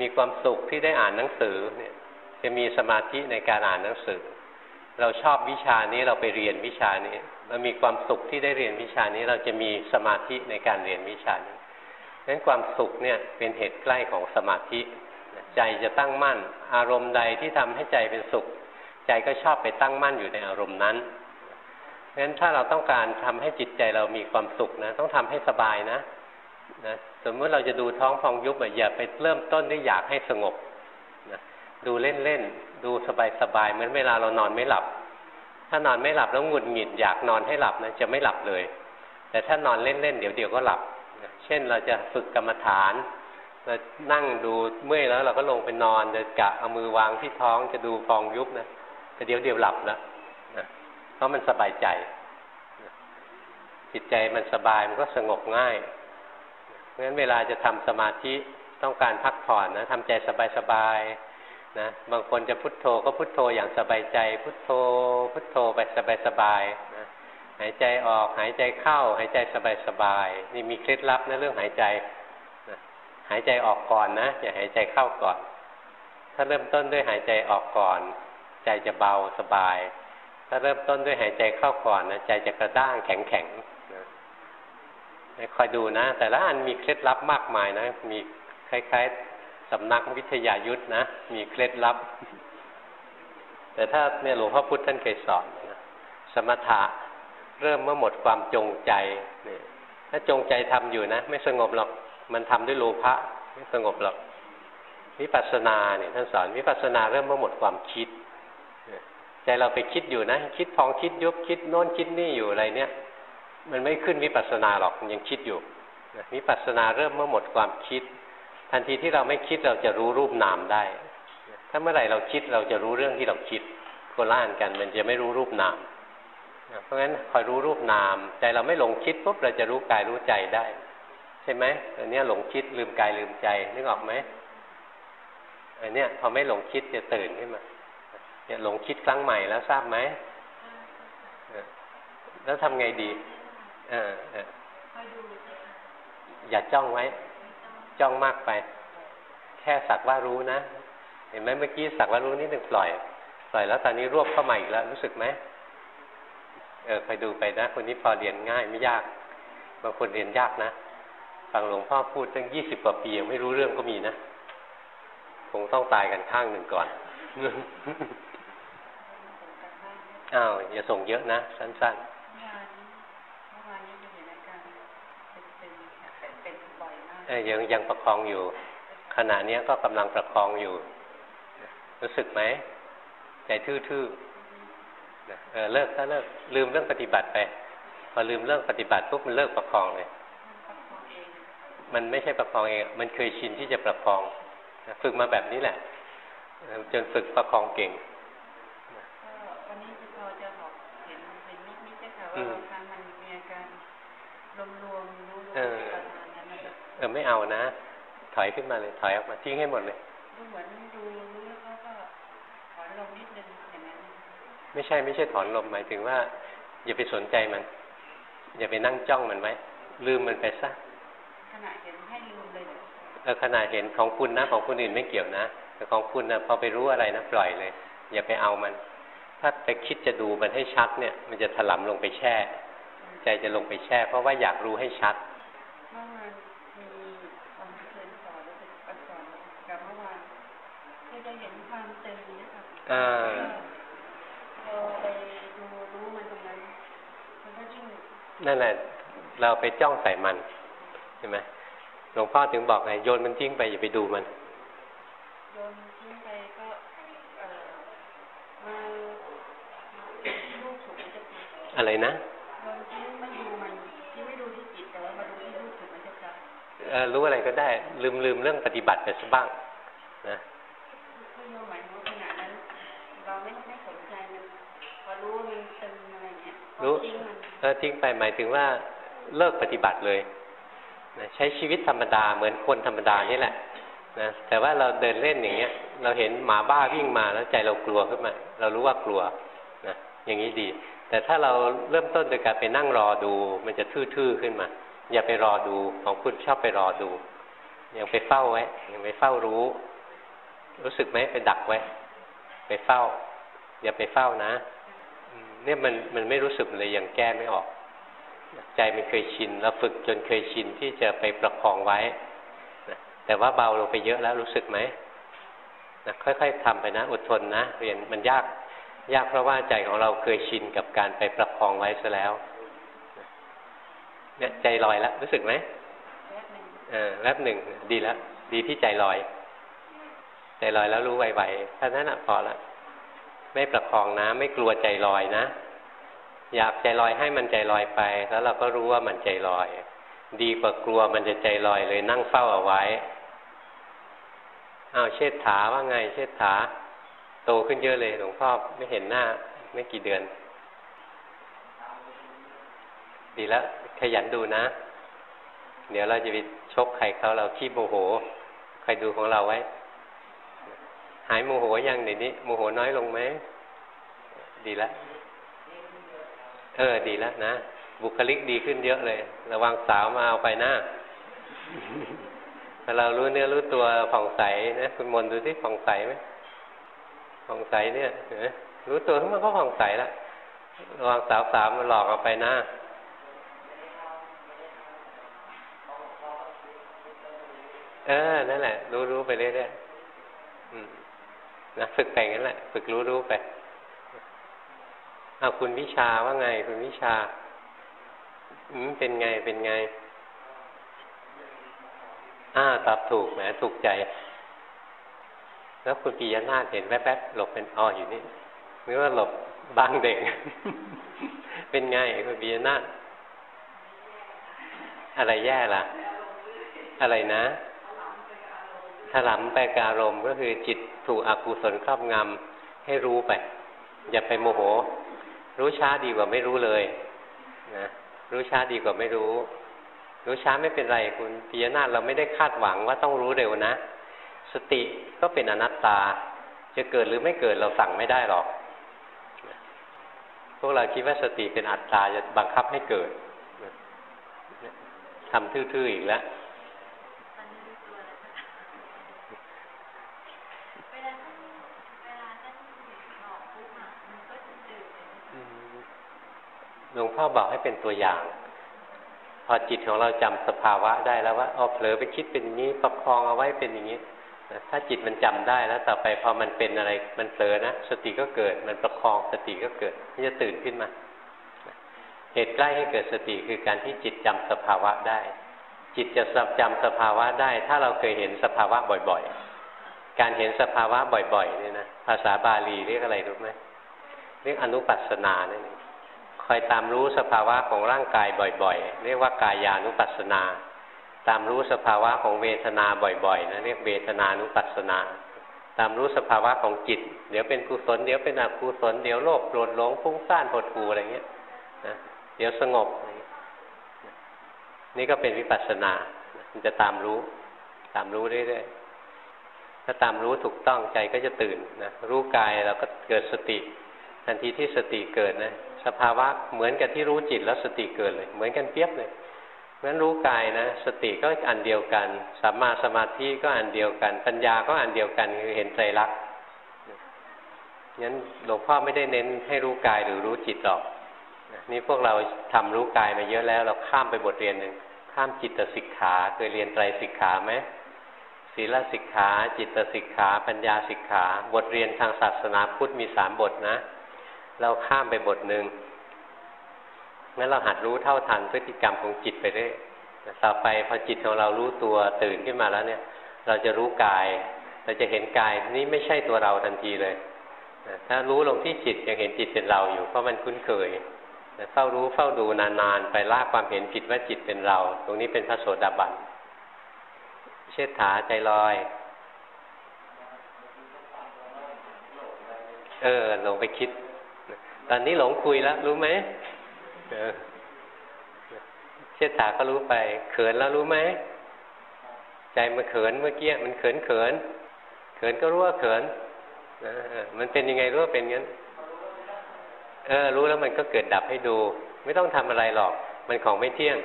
มีความสุขที่ได้อ่านหนังสือเนี่ย จะมีสมาธิในการอ่านหนังสือ เราชอบวิชานี้เราไปเรียนวิชานี้เรามีความสุขที่ได้เรียนวิชานี้ เราจะมีสมาธิในการเรียนวิชานี้นั้นความสุขเนี่ยเป็นเหตุใกล้ของสมาธิ ใจจะตั้งมั่น อารมณ์ใดที่ทำให้ใจเป็นสุข ใจก็ชอบไปตั้งมั่นอยู่ในอารมณ์นั้น ราะฉะนั้นถ้าเราต้องการทำให้จิตใจเรามีความสุขนะ ต้องทำให้สบายนะนะสมมติเราจะดูท้องพองยุบอย่าไปเริ่มต้นด้วยอยากให้สงบนะดูเล่นๆดูสบายๆเหมือนเวลาเรานอนไม่หลับ ถ้านอนไม่หลับแล้วหงุดหงิดอยากนอนให้หลับนะจะไม่หลับเลย แต่ถ้านอนเล่นๆเดี๋ยวเดี๋ยวก็หลับนะเช่นเราจะฝึกกรรมฐานเรานั่งดูเมื่อยแล้วเราก็ลงไปนอนจะกะเอามือวางที่ท้องจะดูฟองยุบนะแต่เดี๋ยวเดี๋ยวหลับแล้ว เพราะมันสบายใจ จิตใจมันสบายมันก็สงบง่ายเพราะฉะนั้นเวลาจะทำสมาธิต้องการพักผ่อนนะทำใจสบายๆนะบางคนจะพุทโธก็พุทโธอย่างสบายใจ พุทโธ พุทโธไปสบายๆนะหายใจออกหายใจเข้า หายใจสบายๆนี่มีเคล็ดลับนะเรื่องหายใจนะหายใจออกก่อนนะอย่าหายใจเข้าก่อน ถ้าเริ่มต้นด้วยหายใจออกก่อน ใจจะเบาสบาย ถ้าเริ่มต้นด้วยหายใจเข้าก่อนนะใจจะกระด้างแข็งแข็งนะคอยดูนะ แต่ละอันมีเคล็ดลับมากมายนะ มีคล้ายๆสำนักวิทยายุทธนะ มีเคล็ดลับ แต่ถ้าเนี่ยหลวงพ่อพุธท่านเคยสอนนะสมถะเริ่มเมื่อหมดความจงใจเนี่ยถ้าจงใจทำอยู่นะ ไม่สงบหรอก มันทำด้วยโลภะไม่สงบหรอกวิปัสสนาเนี่ยท่านสอนวิปัสสนาเริ่มเมื่อหมดความคิด ใจเราไปคิดอยู่นะ คิดพองคิดยุบคิดโน้นคิดนี่อยู่อะไรเนี่ย มันไม่ขึ้นวิปัสสนาหรอกมันยังคิดอยู่วิปัสสนาเริ่มเมื่อหมดความคิด ทันทีที่เราไม่คิดเราจะรู้รูปนามได้ ถ้าเมื่อไหร่เราคิดเราจะรู้เรื่องที่เราคิดคนละอันกัน มันจะไม่รู้รูปนามเพราะงั้นคอยรู้รูปนามใจเราไม่หลงคิดปุ๊บเราจะรู้กายรู้ใจได้ ใช่ไหมอันนี้หลงคิดลืมกายลืมใจนึกออกไหมอันนี้พอไม่หลงคิดจะตื่นขึ้นมา เนี่ยหลงคิดครั้งใหม่แล้วทราบไหมแล้วทำไงดีเอออย่าจ้องไว้ จ้องมากไป แค่สักว่ารู้นะ เห็นไหมเมื่อกี้สักว่ารู้นิดหนึ่งปล่อย ปล่อยแล้วตอนนี้รวบเข้ามาอีกแล้ว รู้สึกไหมเออคอยดูไปนะ คนนี้พอเรียนง่ายไม่ยาก บางคนเรียนยากนะ ฟังหลวงพ่อพูดตั้งยี่สิบกว่าปียังไม่รู้เรื่องก็มีนะ คงต้องตายกันข้างหนึ่งก่อน อ้าวอย่าส่งเยอะนะ สั้นๆเออยังยังประคองอยู่ ขณะนี้ก็กำลังประคองอยู่ รู้สึกไหมใจทื่อๆเออเลิกถ้าเลิกลืมเรื่องปฏิบัติไป พอลืมเรื่องปฏิบัติปุ๊บมันเลิกประคองเลย มันไม่ใช่ประคองเอง มันเคยชินที่จะประคอง ฝึกมาแบบนี้แหละ จนฝึกประคองเก่งวันนี้พอจะบอกเห็นเห็นนิดนิดค่ะว่าบางครั้งมันมีอาการรวมรวมรู้รวมประมาณนั้น เออไม่เอานะ ถอยขึ้นมาเลย ถอยออกมาทิ้งให้หมดเลยดูเหมือนดูรู้แล้วก็ถอนลมนิดนึงอย่างนั้นไม่ใช่ไม่ใช่ถอนลมหมายถึงว่า อย่าไปสนใจมัน อย่าไปนั่งจ้องมันไว้ลืมมันไปซะขณะเห็นให้ลืมเลยเออขณะเห็นของคุณนะของคนอื่นไม่เกี่ยวนะ แต่ของคุณนะพอไปรู้อะไรนะปล่อยเลย อย่าไปเอามัน ถ้าไปคิดจะดูมันให้ชัดเนี่ย มันจะถลำลงไปแช่ ใจจะลงไปแช่ เพราะว่าอยากรู้ให้ชัดเมื่อวานมีความเคยสอนรู้สึกปันสอนกับเมื่อวานคือจะเห็นความตึงนะคะ อ่าเราไปดูรู้มันตรงนั้นมันก็ยิ่งนั่นแหละ เราไปจ้องใส่มันใช่ไหมหลวงพ่อถึงบอกไงโยนมันทิ้งไปอย่าไปดูมันโยนทิ้งไปก็เอ่อมาลูกถูกมันจะอะไรนะโยนทิ้งไม่ดูมันที่ไม่ดูที่จิตแต่ว่ามาดูที่ลูกถูกมันจะเออรู้อะไรก็ได้ ลืมลืมเรื่องปฏิบัติไปสักบ้างนะคือโยมหมายถึงขณะนั้น เราไม่ไม่สนใจมันพอรู้มันตึงอะไรเงี้ย รู้เออทิ้งไปหมายถึงว่าเลิกปฏิบัติเลยนะใช้ชีวิตธรรมดาเหมือนคนธรรมดานี่แหละนะแต่ว่าเราเดินเล่นอย่างเงี้ย เราเห็นหมาบ้าวิ่งมาแล้วใจเรากลัวขึ้นมา เรารู้ว่ากลัวนะอย่างนี้ดี แต่ถ้าเราเริ่มต้นโดยการไปนั่งรอดู มันจะทื่อๆขึ้นมา อย่าไปรอดูของคุณชอบไปรอดูยังไปเฝ้าไว้ยังไปเฝ้ารู้ รู้สึกไหมไปดักไว้ ไปเฝ้า อย่าไปเฝ้านะ เนี่ยมันมันไม่รู้สึกเลยยังแก้ไม่ออก ใจมันเคยชินเราฝึกจนเคยชินที่จะไปประคองไว้แต่ว่าเบาลงไปเยอะแล้วรู้สึกไหมนะค่อยๆทำไปนะ อดทนนะเรียนมันยากยากเพราะว่าใจของเราเคยชินกับการไปประคองไว้ซะแล้วเนี่ยใจลอยแล้วรู้สึกไหมเออแวบหนึ่งดีแล้วดีที่ใจลอย ใจลอยแล้วรู้ไวๆท่านั้นอะพอละ ไม่ประคองนะ ไม่กลัวใจลอยนะ อยากใจลอยให้มันใจลอยไป แล้วเราก็รู้ว่ามันใจลอย ดีกว่ากลัวมันจะใจลอยเลยนั่งเฝ้าเอาไว้อ้าวเชษฐาว่าไง เชษฐา โตขึ้นเยอะเลยหลวงพ่อไม่เห็นหน้า ไม่กี่เดือน ดีแล้วขยันดูนะ เดี๋ยวเราจะไปชกใครเขาเราขี้โมโห ใครดูของเราไว้ หายโมโหยังเดี๋ยวนี้โมโหน้อยลงไหมดีแล้วเออ ดีแล้วนะ บุคลิกดีขึ้นเยอะเลย ระวังสาวมาเอาไปหน้าถ้าเรารู้เนื้อรู้ตัวผ่องใสนะคุณมนดูที่ผ่องใสไหมผ่องใสเนี่ยรู้ตัวทั้งมันก็ผ่องใสล้วระวังสาวสาวมันหลอกเอาไปหน้าเออนั่นแหละ รู้รู้ไปเรื่อยๆ นะฝึกไปงั้นแหละ ฝึกรู้รู้ไปเอาคุณวิชาว่าไง คุณวิชาอืมเป็นไงเป็นไง อ่าตอบถูกแหมถูกใจ แล้วคุณปียนาถเห็นแวบๆหลบเป็นอ้ออยู่นี่นึกว่าหลบบางเด็ก เป็นไงคุณปียนาถอะไรแย่ล่ะ อะไรนะ ลำไปกอารมณ์ก็คือจิตถูกอกุศลครอบงำให้รู้ไป อย่าไปโมโห รู้ช้าดีกว่าไม่รู้เลยนะรู้ช้าดีกว่าไม่รู้ รู้ช้าไม่เป็นไรคุณพิยนาถเราไม่ได้คาดหวังว่าต้องรู้เร็วนะ สติก็เป็นอนัตตา จะเกิดหรือไม่เกิดเราสั่งไม่ได้หรอกพวกเราคิดว่าสติเป็นอัตตาจะบังคับให้เกิดทำทื่อๆอีกแล้ว หลวงพ่อบอกให้เป็นตัวอย่าง พอจิตของเราจำสภาวะได้แล้วว่าอ๋อเผลอไปคิดเป็นอย่างนี้ประคองเอาไว้เป็นอย่างนี้ถ้าจิตมันจำได้แล้วต่อไปพอมันเป็นอะไรมันเผลอนะสติก็เกิดมันประคองสติก็เกิดมันจะตื่นขึ้นมาเหตุใกล้ให้เกิดสติคือการที่จิตจำสภาวะได้ จิตจะจำสภาวะได้ ถ้าเราเคยเห็นสภาวะบ่อยๆ การเห็นสภาวะบ่อยๆเนี่ยนะภาษาบาลีเรียกอะไรรู้ไหมเรียกอนุปัสนาเนี่ย คอยตามรู้สภาวะของร่างกายบ่อยๆ เรียกว่ากายานุปัสสนา ตามรู้สภาวะของเวทนาบ่อยๆนะเรียกเวทนานุปัสสนา ตามรู้สภาวะของจิต เดี๋ยวเป็นกุศลเดี๋ยวเป็นอกุศลเดี๋ยวโลภโกรธหลงฟุ้งซ่านหดหู่อะไรเงี้ยนะเดี๋ยวสงบ นี่ก็เป็นวิปัสสนา มันจะตามรู้ ตามรู้เรื่อยๆถ้าตามรู้ถูกต้องใจก็จะตื่นนะรู้กายเราก็เกิดสติ ทันทีที่สติเกิดนะ สภาวะเหมือนกับที่รู้จิตแล้วสติเกิดเลย เหมือนกันเปียบเลยเพราะฉะนั้นรู้กายนะ สติก็อันเดียวกันสัมมาสมาธิก็อันเดียวกัน ปัญญาก็อันเดียวกันคือเห็นใจรักงั้นหลวงพ่อไม่ได้เน้นให้รู้กายหรือรู้จิตหรอกนี่พวกเราทำรู้กายมาเยอะแล้ว เราข้ามไปบทเรียนหนึ่งข้ามจิตสิกขาเคยเรียนไตรสิกขาไหมศีลสิกขา จิตสิกขา ปัญญาสิกขา บทเรียนทางศาสนาพุทธมีสามบทนะ เราข้ามไปบทหนึ่งงั้นเราหัดรู้เท่าทันพฤติกรรมของจิตไปเรื่อยต่อไปพอจิตของเรารู้ตัวตื่นขึ้นมาแล้วเนี่ย เราจะรู้กาย เราจะเห็นกายนี้ไม่ใช่ตัวเราทันทีเลยถ้ารู้ลงที่จิตยังเห็นจิตเป็นเราอยู่เพราะมันคุ้นเคยเฝ้ารู้เฝ้าดูนานๆไปลากความเห็นผิดว่าจิตเป็นเรา ตรงนี้เป็นพระโสดาบันเชิดขาใจลอย เออลงไปคิด ตอนนี้หลงคุยแล้วรู้ไหมเชิดถาก็รู้ไป เขินแล้วรู้ไหมใจมันเขินเมื่อกี้มันเขินเขิน เขินก็รู้ว่าเขินมันเป็นยังไงรู้ว่าเป็นงั้น เออ รู้แล้วมันก็เกิดดับให้ดู ไม่ต้องทำอะไรหรอก มันของไม่เที่ยง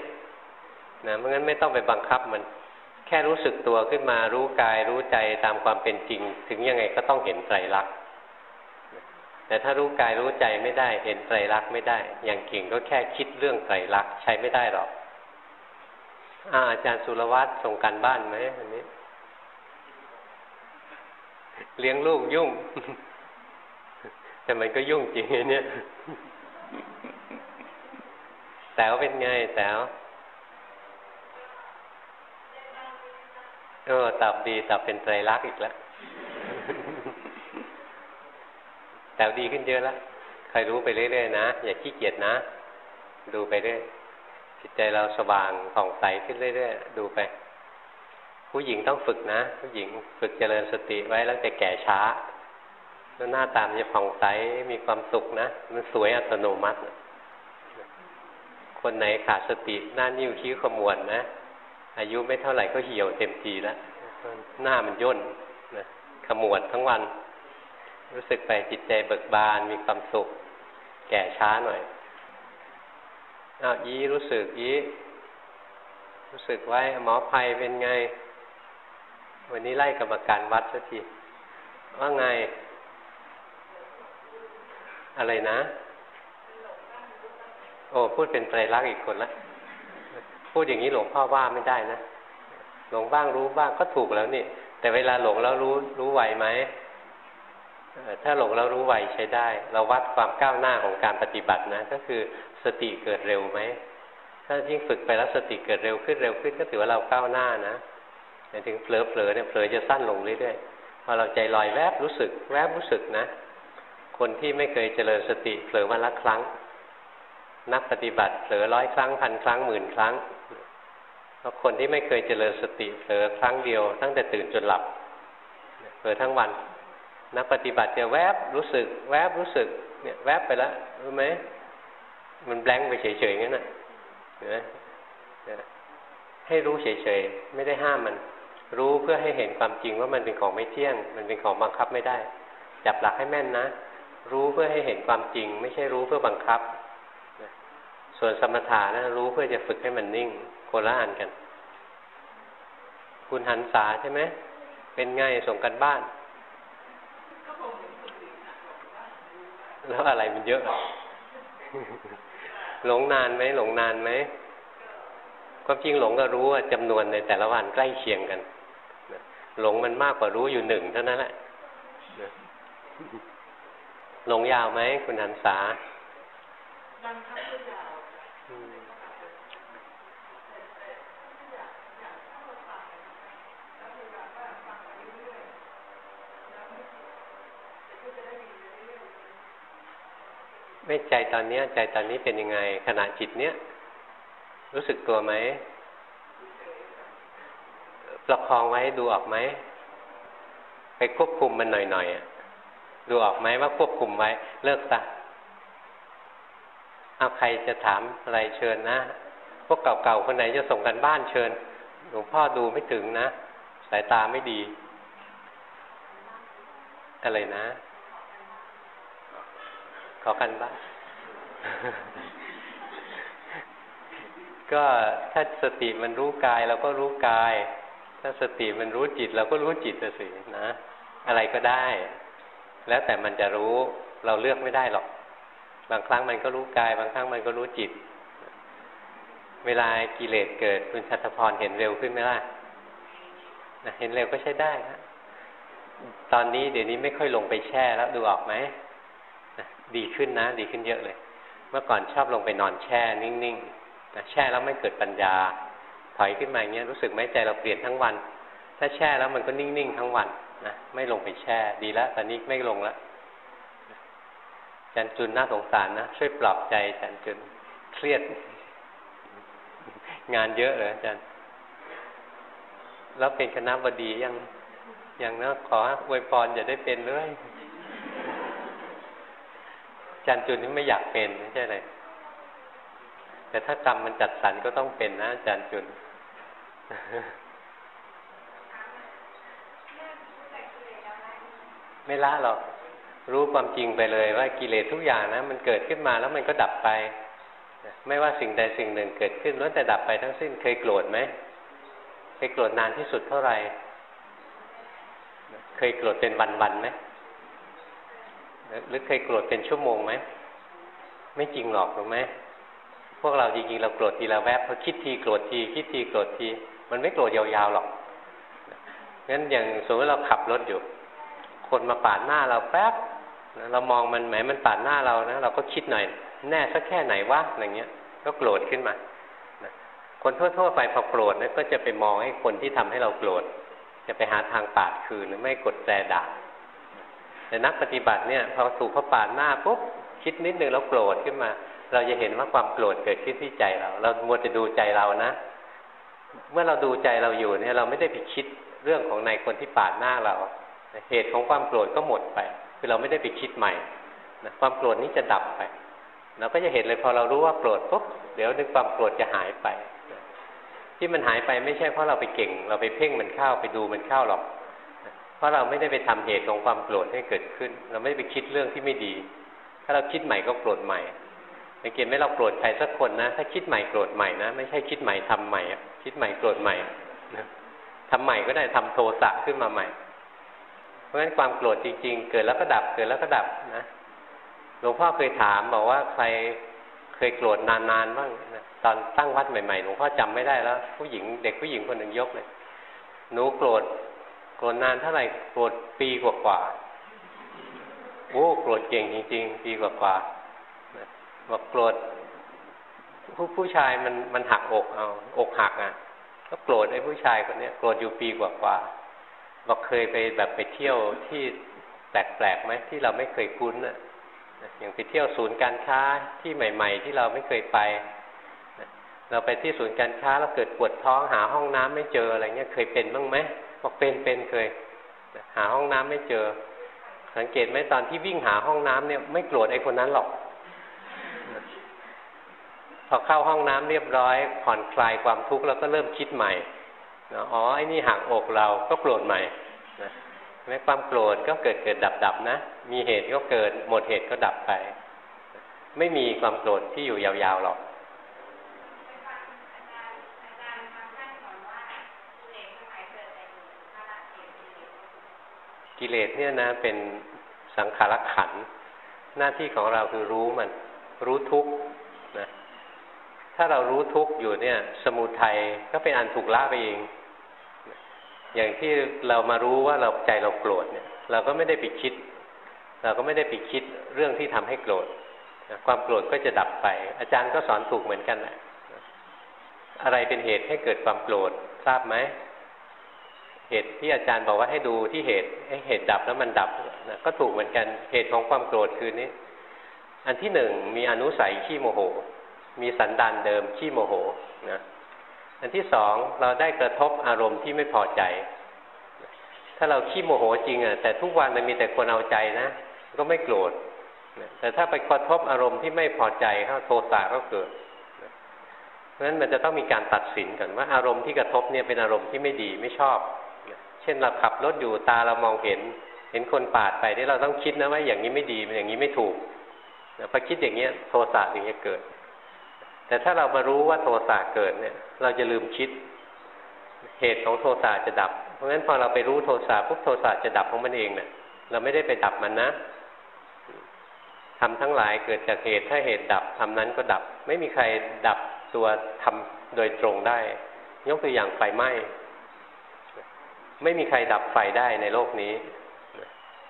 นะเพราะงั้นไม่ต้องไปบังคับมัน แค่รู้สึกตัวขึ้นมารู้กายรู้ใจตามความเป็นจริง ถึงยังไงก็ต้องเห็นไตรลักษณ์ แต่ถ้ารู้กายรู้ใจไม่ได้ เห็นไตรลักษณ์ไม่ได้ อย่างเก่งก็แค่คิดเรื่องไตรลักษณ์ใช้ไม่ได้หรอกอาอาจารย์สุรวัตรส่งการบ้านไหมอันนี้ เลี้ยงลูกยุ่ง แต่มันก็ยุ่งจริงไงเนี่ยแต๋วเป็นไงแต๋วเออตอบดีตอบเป็นไตรลักษณ์อีกแล้ว แต่ดีขึ้นเยอะแล้วใครรู้ไปเรื่อยๆนะ อย่าขี้เกียจนะ ดูไปเรื่อยจิตใจเราสว่างผ่องใสขึ้นเรื่อยๆดูไป ผู้หญิงต้องฝึกนะ ผู้หญิงฝึกเจริญสติไว้แล้วจะแก่ช้า แล้วหน้าตามจะผ่องใสมีความสุขนะ มันสวยอัตโนมัติ คนไหนขาดสติหน้านิ้วชี้ขมวดนะอายุไม่เท่าไหร่ก็เหี่ยวเต็มทีแล้วหน้ามันย่นนะขมวดทั้งวัน รู้สึกไปจิตใจเบิกบานมีความสุข แก่ช้าหน่อยอ้าวยีรู้สึกยีรู้สึกไว้หมอภัยเป็นไง วันนี้ไล่กรรมการวัดสักทีว่าไง อะไรนะ โอ้พูดเป็นไตรลักษณ์อีกคนละพูดอย่างนี้หลวงพ่อว่าไม่ได้นะหลงบ้างรู้บ้างก็ถูกแล้วนี่แต่เวลาหลงแล้วรู้รู้ไหวไหม ถ้าหลงแล้วรู้ไวใช้ได้ เราวัดความก้าวหน้าของการปฏิบัตินะ ก็คือสติเกิดเร็วไหม ถ้ายิ่งฝึกไปแล้วสติเกิดเร็วขึ้นเร็วขึ้นก็ถือว่าเราก้าวหน้านะแต่ถึงเผลอเผลอเนี่ยเผลอจะสั้นลงเรื่อยๆพอเราใจลอยแวบรู้สึก แวบรู้สึกนะ คนที่ไม่เคยเจริญสติเผลอวันละครั้ง นักปฏิบัติเผลอร้อยครั้งพันครั้งหมื่นครั้งเพราะคนที่ไม่เคยเจริญสติเผลอครั้งเดียว ตั้งแต่ตื่นจนหลับเผลอทั้งวัน นักปฏิบัติจะแวบรู้สึก แวบรู้สึก เนี่ย แวบไปแล้วรู้ไหมมันแบงค์ไปเฉยๆงั้นน่ะนไหมให้รู้เฉยๆไม่ได้ห้ามมัน รู้เพื่อให้เห็นความจริงว่ามันเป็นของไม่เที่ยง มันเป็นของบังคับไม่ได้ จับหลักให้แม่นนะรู้เพื่อให้เห็นความจริง ไม่ใช่รู้เพื่อบังคับ ส่วนสมถะนะรู้เพื่อจะฝึกให้มันนิ่งคนละอันกัน คุณหันษาใช่ไหมเป็นไงส่งกันบ้าน แล้วอะไรมันเยอะ หลงนานไหมหลงนานไหมความจริงหลงก็รู้ว่าจำนวนในแต่ละวันใกล้เคียงกันหลงมันมากกว่ารู้อยู่หนึ่งเท่านั้นแหละหลงยาวไหมคุณหันษายังครับ ไม่ใจตอนนี้ใจตอนนี้เป็นยังไง ขณะจิตเนี้ยรู้สึกตัวไหมประคองไว้ดูออกไหมไปควบคุมมันหน่อยๆดูออกไหมว่าควบคุมไว้ เลิกซะเอาใครจะถามอะไรเชิญนะ พวกเก่าๆคนไหนจะส่งกันบ้านเชิญหลวงพ่อดูไม่ถึงนะ สายตาไม่ดี อะไรนะ ขอกันบ้างก็ถ้าสติมันรู้กายเราก็รู้กาย ถ้าสติมันรู้จิตเราก็รู้จิตสินะอะไรก็ได้ แล้วแต่มันจะรู้เราเลือกไม่ได้หรอก บางครั้งมันก็รู้กาย บางครั้งมันก็รู้จิต เวลากิเลสเกิดคุณชัตพรเห็นเร็วขึ้นไหมล่ะเห็นเร็วก็ใช้ได้นะตอนนี้เดี๋ยวนี้ไม่ค่อยลงไปแช่แล้วดูออกไหม ดีขึ้นนะ ดีขึ้นเยอะเลย เมื่อก่อนชอบลงไปนอนแช่นิ่งๆนะแช่แล้วไม่เกิดปัญญา ถอยขึ้นมาอย่างเงี้ยรู้สึกไหมใจเราเปลี่ยนทั้งวัน ถ้าแช่แล้วมันก็นิ่งๆทั้งวันนะไม่ลงไปแช่ดีแล้วตอนนี้ไม่ลงแล้วจันจุนน่าสงสารนะช่วยปลอบใจจันจุนเครียด งานเยอะเลยอาจารย์แล้วเป็นคณะบดียังยังนะขออวยพรอย่าได้เป็นเลย จันจุนนี่ไม่อยากเป็นไม่ใช่เลยแต่ถ้ากรรมมันจัดสรรก็ต้องเป็นนะจันจุนไม่ละหรอก รู้ความจริงไปเลยว่ากิเลสทุกอย่างนะ มันเกิดขึ้นมาแล้วมันก็ดับไป ไม่ว่าสิ่งใดสิ่งหนึ่งเกิดขึ้นล้วนแต่ดับไปทั้งสิ้นเคยโกรธไหมเคยโกรธนานที่สุดเท่าไหร่ เคยโกรธเป็นวันๆไหม หรือเคยโกรธเป็นชั่วโมงไหมไม่จริงหรอกถูกไหมพวกเราจริงๆเราโกรธทีละแวบพอคิดทีโกรธทีคิดทีโกรธที มันไม่โกรธยาวๆหรอกงั้นอย่างสมมติเราขับรถอยู่ คนมาปาดหน้าเราแป๊บเรามองมันแหมมันปาดหน้าเรานะเราก็คิดหน่อย แน่สักแค่ไหนวะอะไรเงี้ย ก็โกรธขึ้นมาคนทั่วๆไปพอโกรธเนี่ยก็จะไปมองให้คนที่ทำให้เราโกรธจะไปหาทางปาดคืนหรือไม่กดแตรด่า แต่นักปฏิบัติเนี่ยพอถูกเขาปาดหน้าปุ๊บคิดนิดนึงแล้วโกรธขึ้นมา เราจะเห็นว่าความโกรธเกิดขึ้นที่ใจเรา เรามัวจะดูใจเรานะ เมื่อเราดูใจเราอยู่เนี่ยเราไม่ได้ไปคิดเรื่องของในคนที่ปาดหน้าเรา เหตุของความโกรธก็หมดไป คือเราไม่ได้ไปคิดใหม่นะความโกรธนี้จะดับไปเราก็จะเห็นเลยพอเรารู้ว่าโกรธปุ๊บเดี๋ยวนึกความโกรธจะหายไป ที่มันหายไปไม่ใช่เพราะเราไปเก่ง เราไปเพ่งมันเข้าไปดูมันเข้าหรอก เพราะเราไม่ได้ไปทำเหตุของความโกรธให้เกิดขึ้น เราไม่ไปคิดเรื่องที่ไม่ดี ถ้าเราคิดใหม่ก็โกรธใหม่สังเกตไหมเราโกรธใครสักคนนะ ถ้าคิดใหม่โกรธใหม่นะ ไม่ใช่คิดใหม่ทำใหม่คิดใหม่โกรธใหม่ทำใหม่ก็ได้ทำโทสะขึ้นมาใหม่ เพราะฉะนั้นความโกรธจริง ๆ เกิดแล้วก็ดับเกิดแล้วก็ดับนะหลวงพ่อเคยถามบอกว่าใครเคยโกรธนานๆบ้างนะตอนตั้งวัดใหม่ๆหลวงพ่อจำไม่ได้แล้ว ผู้หญิงเด็กผู้หญิงคนหนึ่งยกเลยหนูโกรธ โกรธนานเท่าไหร่โกรธปีกว่าๆโอ้โกรธเก่งจริง ๆ ปีกว่าๆบอกโกรธผู้ผู้ชายมันมันหักอกเอา อกหักอะ ก็โกรธไอ้ผู้ชายคนนี้โกรธอยู่ปีกว่าๆบอกเคยไปแบบไปเที่ยวที่แปลกๆไหมที่เราไม่เคยคุ้นอะอย่างไปเที่ยวศูนย์การค้าที่ใหม่ ๆ ที่เราไม่เคยไป เราไปที่ศูนย์การค้าเราเกิดปวดท้องหาห้องน้ำไม่เจออะไรเงี้ยเคยเป็นบ้างไหม บอกเป็นเป็นเคย หาห้องน้ำไม่เจอ สังเกตไหมตอนที่วิ่งหาห้องน้ำเนี่ยไม่โกรธไอ้คนนั้นหรอก พอเข้าห้องน้ำเรียบร้อยผ่อนคลายความทุกข์แล้วก็เริ่มคิดใหม่อ๋อไอ้นี่หักอกเราก็โกรธใหม่ไม่ความโกรธก็เกิดเกิดดับดับนะ มีเหตุก็เกิดหมดเหตุก็ดับไป ไม่มีความโกรธที่อยู่ยาวๆหรอก กิเลสเนี่ยนะเป็นสังขารขัน หน้าที่ของเราคือรู้มัน รู้ทุกนะถ้าเรารู้ทุกอยู่เนี่ย สมุทัยก็เป็นอันถูกละไปเอง อย่างที่เรามารู้ว่าเราใจเราโกรธเนี่ย เราก็ไม่ได้ไปคิด เราก็ไม่ได้ไปคิดเรื่องที่ทำให้โกรธความโกรธก็จะดับไป อาจารย์ก็สอนถูกเหมือนกันแหละอะไรเป็นเหตุให้เกิดความโกรธทราบไหม เหตุที่อาจารย์บอกว่าให้ดูที่เหตุเหตุดับแล้วมันดับนะก็ถูกเหมือนกันเหตุของความโกรธคือนี้ อันที่หนึ่งมีอนุสัยขี้โมโห มีสันดานเดิมขี้โมโหนะอันที่สองเราได้กระทบอารมณ์ที่ไม่พอใจ ถ้าเราขี้โมโหจริงอะแต่ทุกวันมันมีแต่คนเอาใจนะ ก็ไม่โกรธแต่ถ้าไปกระทบอารมณ์ที่ไม่พอใจเข้าโทสะก็เกิดเพราะฉะนั้นมันจะต้องมีการตัดสินกันว่าอารมณ์ที่กระทบเนี่ยเป็นอารมณ์ที่ไม่ดีไม่ชอบ เช่นเราขับรถอยู่ตาเรามองเห็น เห็นคนปาดไปที่เราต้องคิดนะว่าอย่างนี้ไม่ดีมันอย่างนี้ไม่ถูกพอคิดอย่างเงี้ยโทสะถึงจะเกิด แต่ถ้าเรามารู้ว่าโทสะเกิดเนี่ย เราจะลืมคิด เหตุของโทสะจะดับ เพราะฉะนั้นพอเราไปรู้โทสะปุ๊บโทสะจะดับของมันเองเนี่ยเราไม่ได้ไปดับมันนะทำทั้งหลายเกิดจากเหตุถ้าเหตุดับทำนั้นก็ดับ ไม่มีใครดับตัวทำโดยตรงได้ ยกตัวอย่างไฟไหม้ ไม่มีใครดับไฟได้ในโลกนี้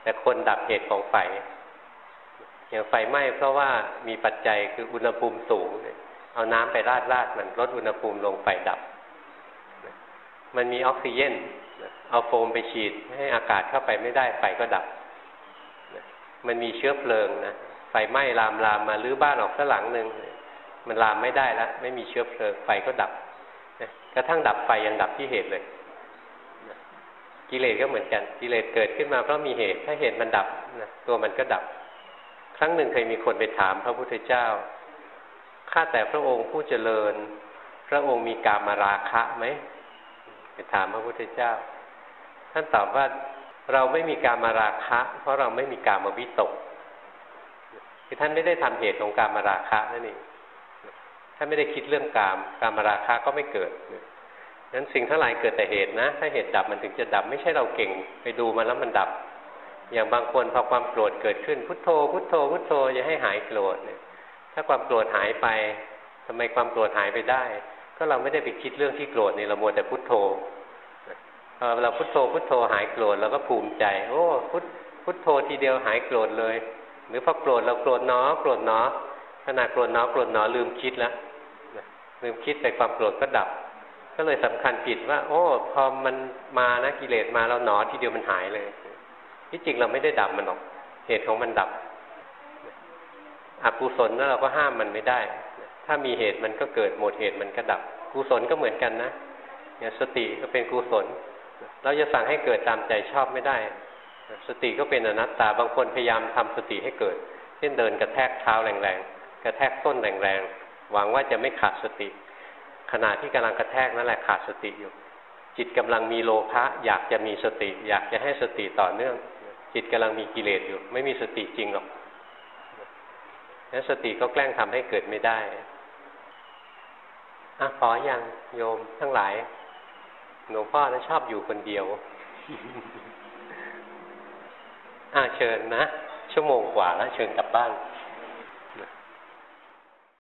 แต่คนดับเหตุของไฟ อย่างไฟไหม้เพราะว่ามีปัจจัยคืออุณหภูมิสูง เอาน้ำไปราดราดมันลดอุณหภูมิลงไฟดับ มันมีออกซิเจนเอาโฟมไปฉีดให้อากาศเข้าไปไม่ได้ไฟก็ดับ มันมีเชื้อเพลิงนะไฟไหม้ลามลามมาลื้อบ้านออกสักหลังหนึ่งมันลามไม่ได้แล้วไม่มีเชื้อเพลิงไฟก็ดับกระทั่งดับไฟยังดับที่เหตุเลย กิเลสก็เหมือนกันกิเลสเกิดขึ้นมาเพราะมีเหตุ ถ้าเหตุมันดับตัวมันก็ดับ ครั้งหนึ่งเคยมีคนไปถามพระพุทธเจ้าข้าแต่พระองค์ผู้เจริญ พระองค์มีกามาราคะไหมไปถามพระพุทธเจ้า ท่านตอบว่าเราไม่มีกามาราคะ เพราะเราไม่มีกามาวิตกคือท่านไม่ได้ทำเหตุของกามาราคะนั่นเองท่านไม่ได้คิดเรื่องกาม กามาราคะก็ไม่เกิด นั้นสิ่งทั้งหลายเกิดแต่เหตุนะ ถ้าเหตุดับมันถึงจะดับไม่ใช่เราเก่งไปดูมันแล้วมันดับ อย่างบางคนพอความโกรธเกิดขึ้นพุทโธ พุทโธพุทโธจะให้หายโกรธเนี่ย ถ้าความโกรธหายไปทำไมความโกรธหายไปได้ ก็เราไม่ได้ไปคิดเรื่องที่โกรธนี่เราโมแต่พุทโธพอเราพุทโธพุทโธหายโกรธเราก็ภูมิใจ โอ้พุทพุทโธทีเดียวหายโกรธเลย หรือพอโกรธเราโกรธเนาะโกรธเนาะขณะโกรธเนาะโกรธเนาะลืมคิดแล้วลืมคิดไปความโกรธก็ดับ ก็เลยสำคัญผิดว่า โอ้ พอมันมานะกิเลสมาเราหนอทีเดียวมันหายเลยที่จริงเราไม่ได้ดับมันหรอก เหตุของมันดับอกุศลแล้วเราก็ห้ามมันไม่ได้ ถ้ามีเหตุมันก็เกิดหมดเหตุมันก็ดับ กุศลก็เหมือนกันนะเนี่ยสติก็เป็นกุศล เราจะสั่งให้เกิดตามใจชอบไม่ได้ สติก็เป็นอนัตตา บางคนพยายามทำสติให้เกิด เช่นเดินกระแทกเท้าแรงๆ กระแทกต้นแรงๆ หวังว่าจะไม่ขาดสติ ขณะที่กำลังกระแทกนั่นแหละขาดสติอยู่ จิตกำลังมีโลภะอยากจะมีสติ อยากจะให้สติต่อเนื่อง จิตกำลังมีกิเลสอยู่ ไม่มีสติจริงหรอกนั้นสติก็แกล้งทำให้เกิดไม่ได้อะพอยังโยมทั้งหลายหลวงพ่อนะชอบอยู่คนเดียวอ่าเชิญนะ ชั่วโมงกว่าแล้วเชิญกลับบ้าน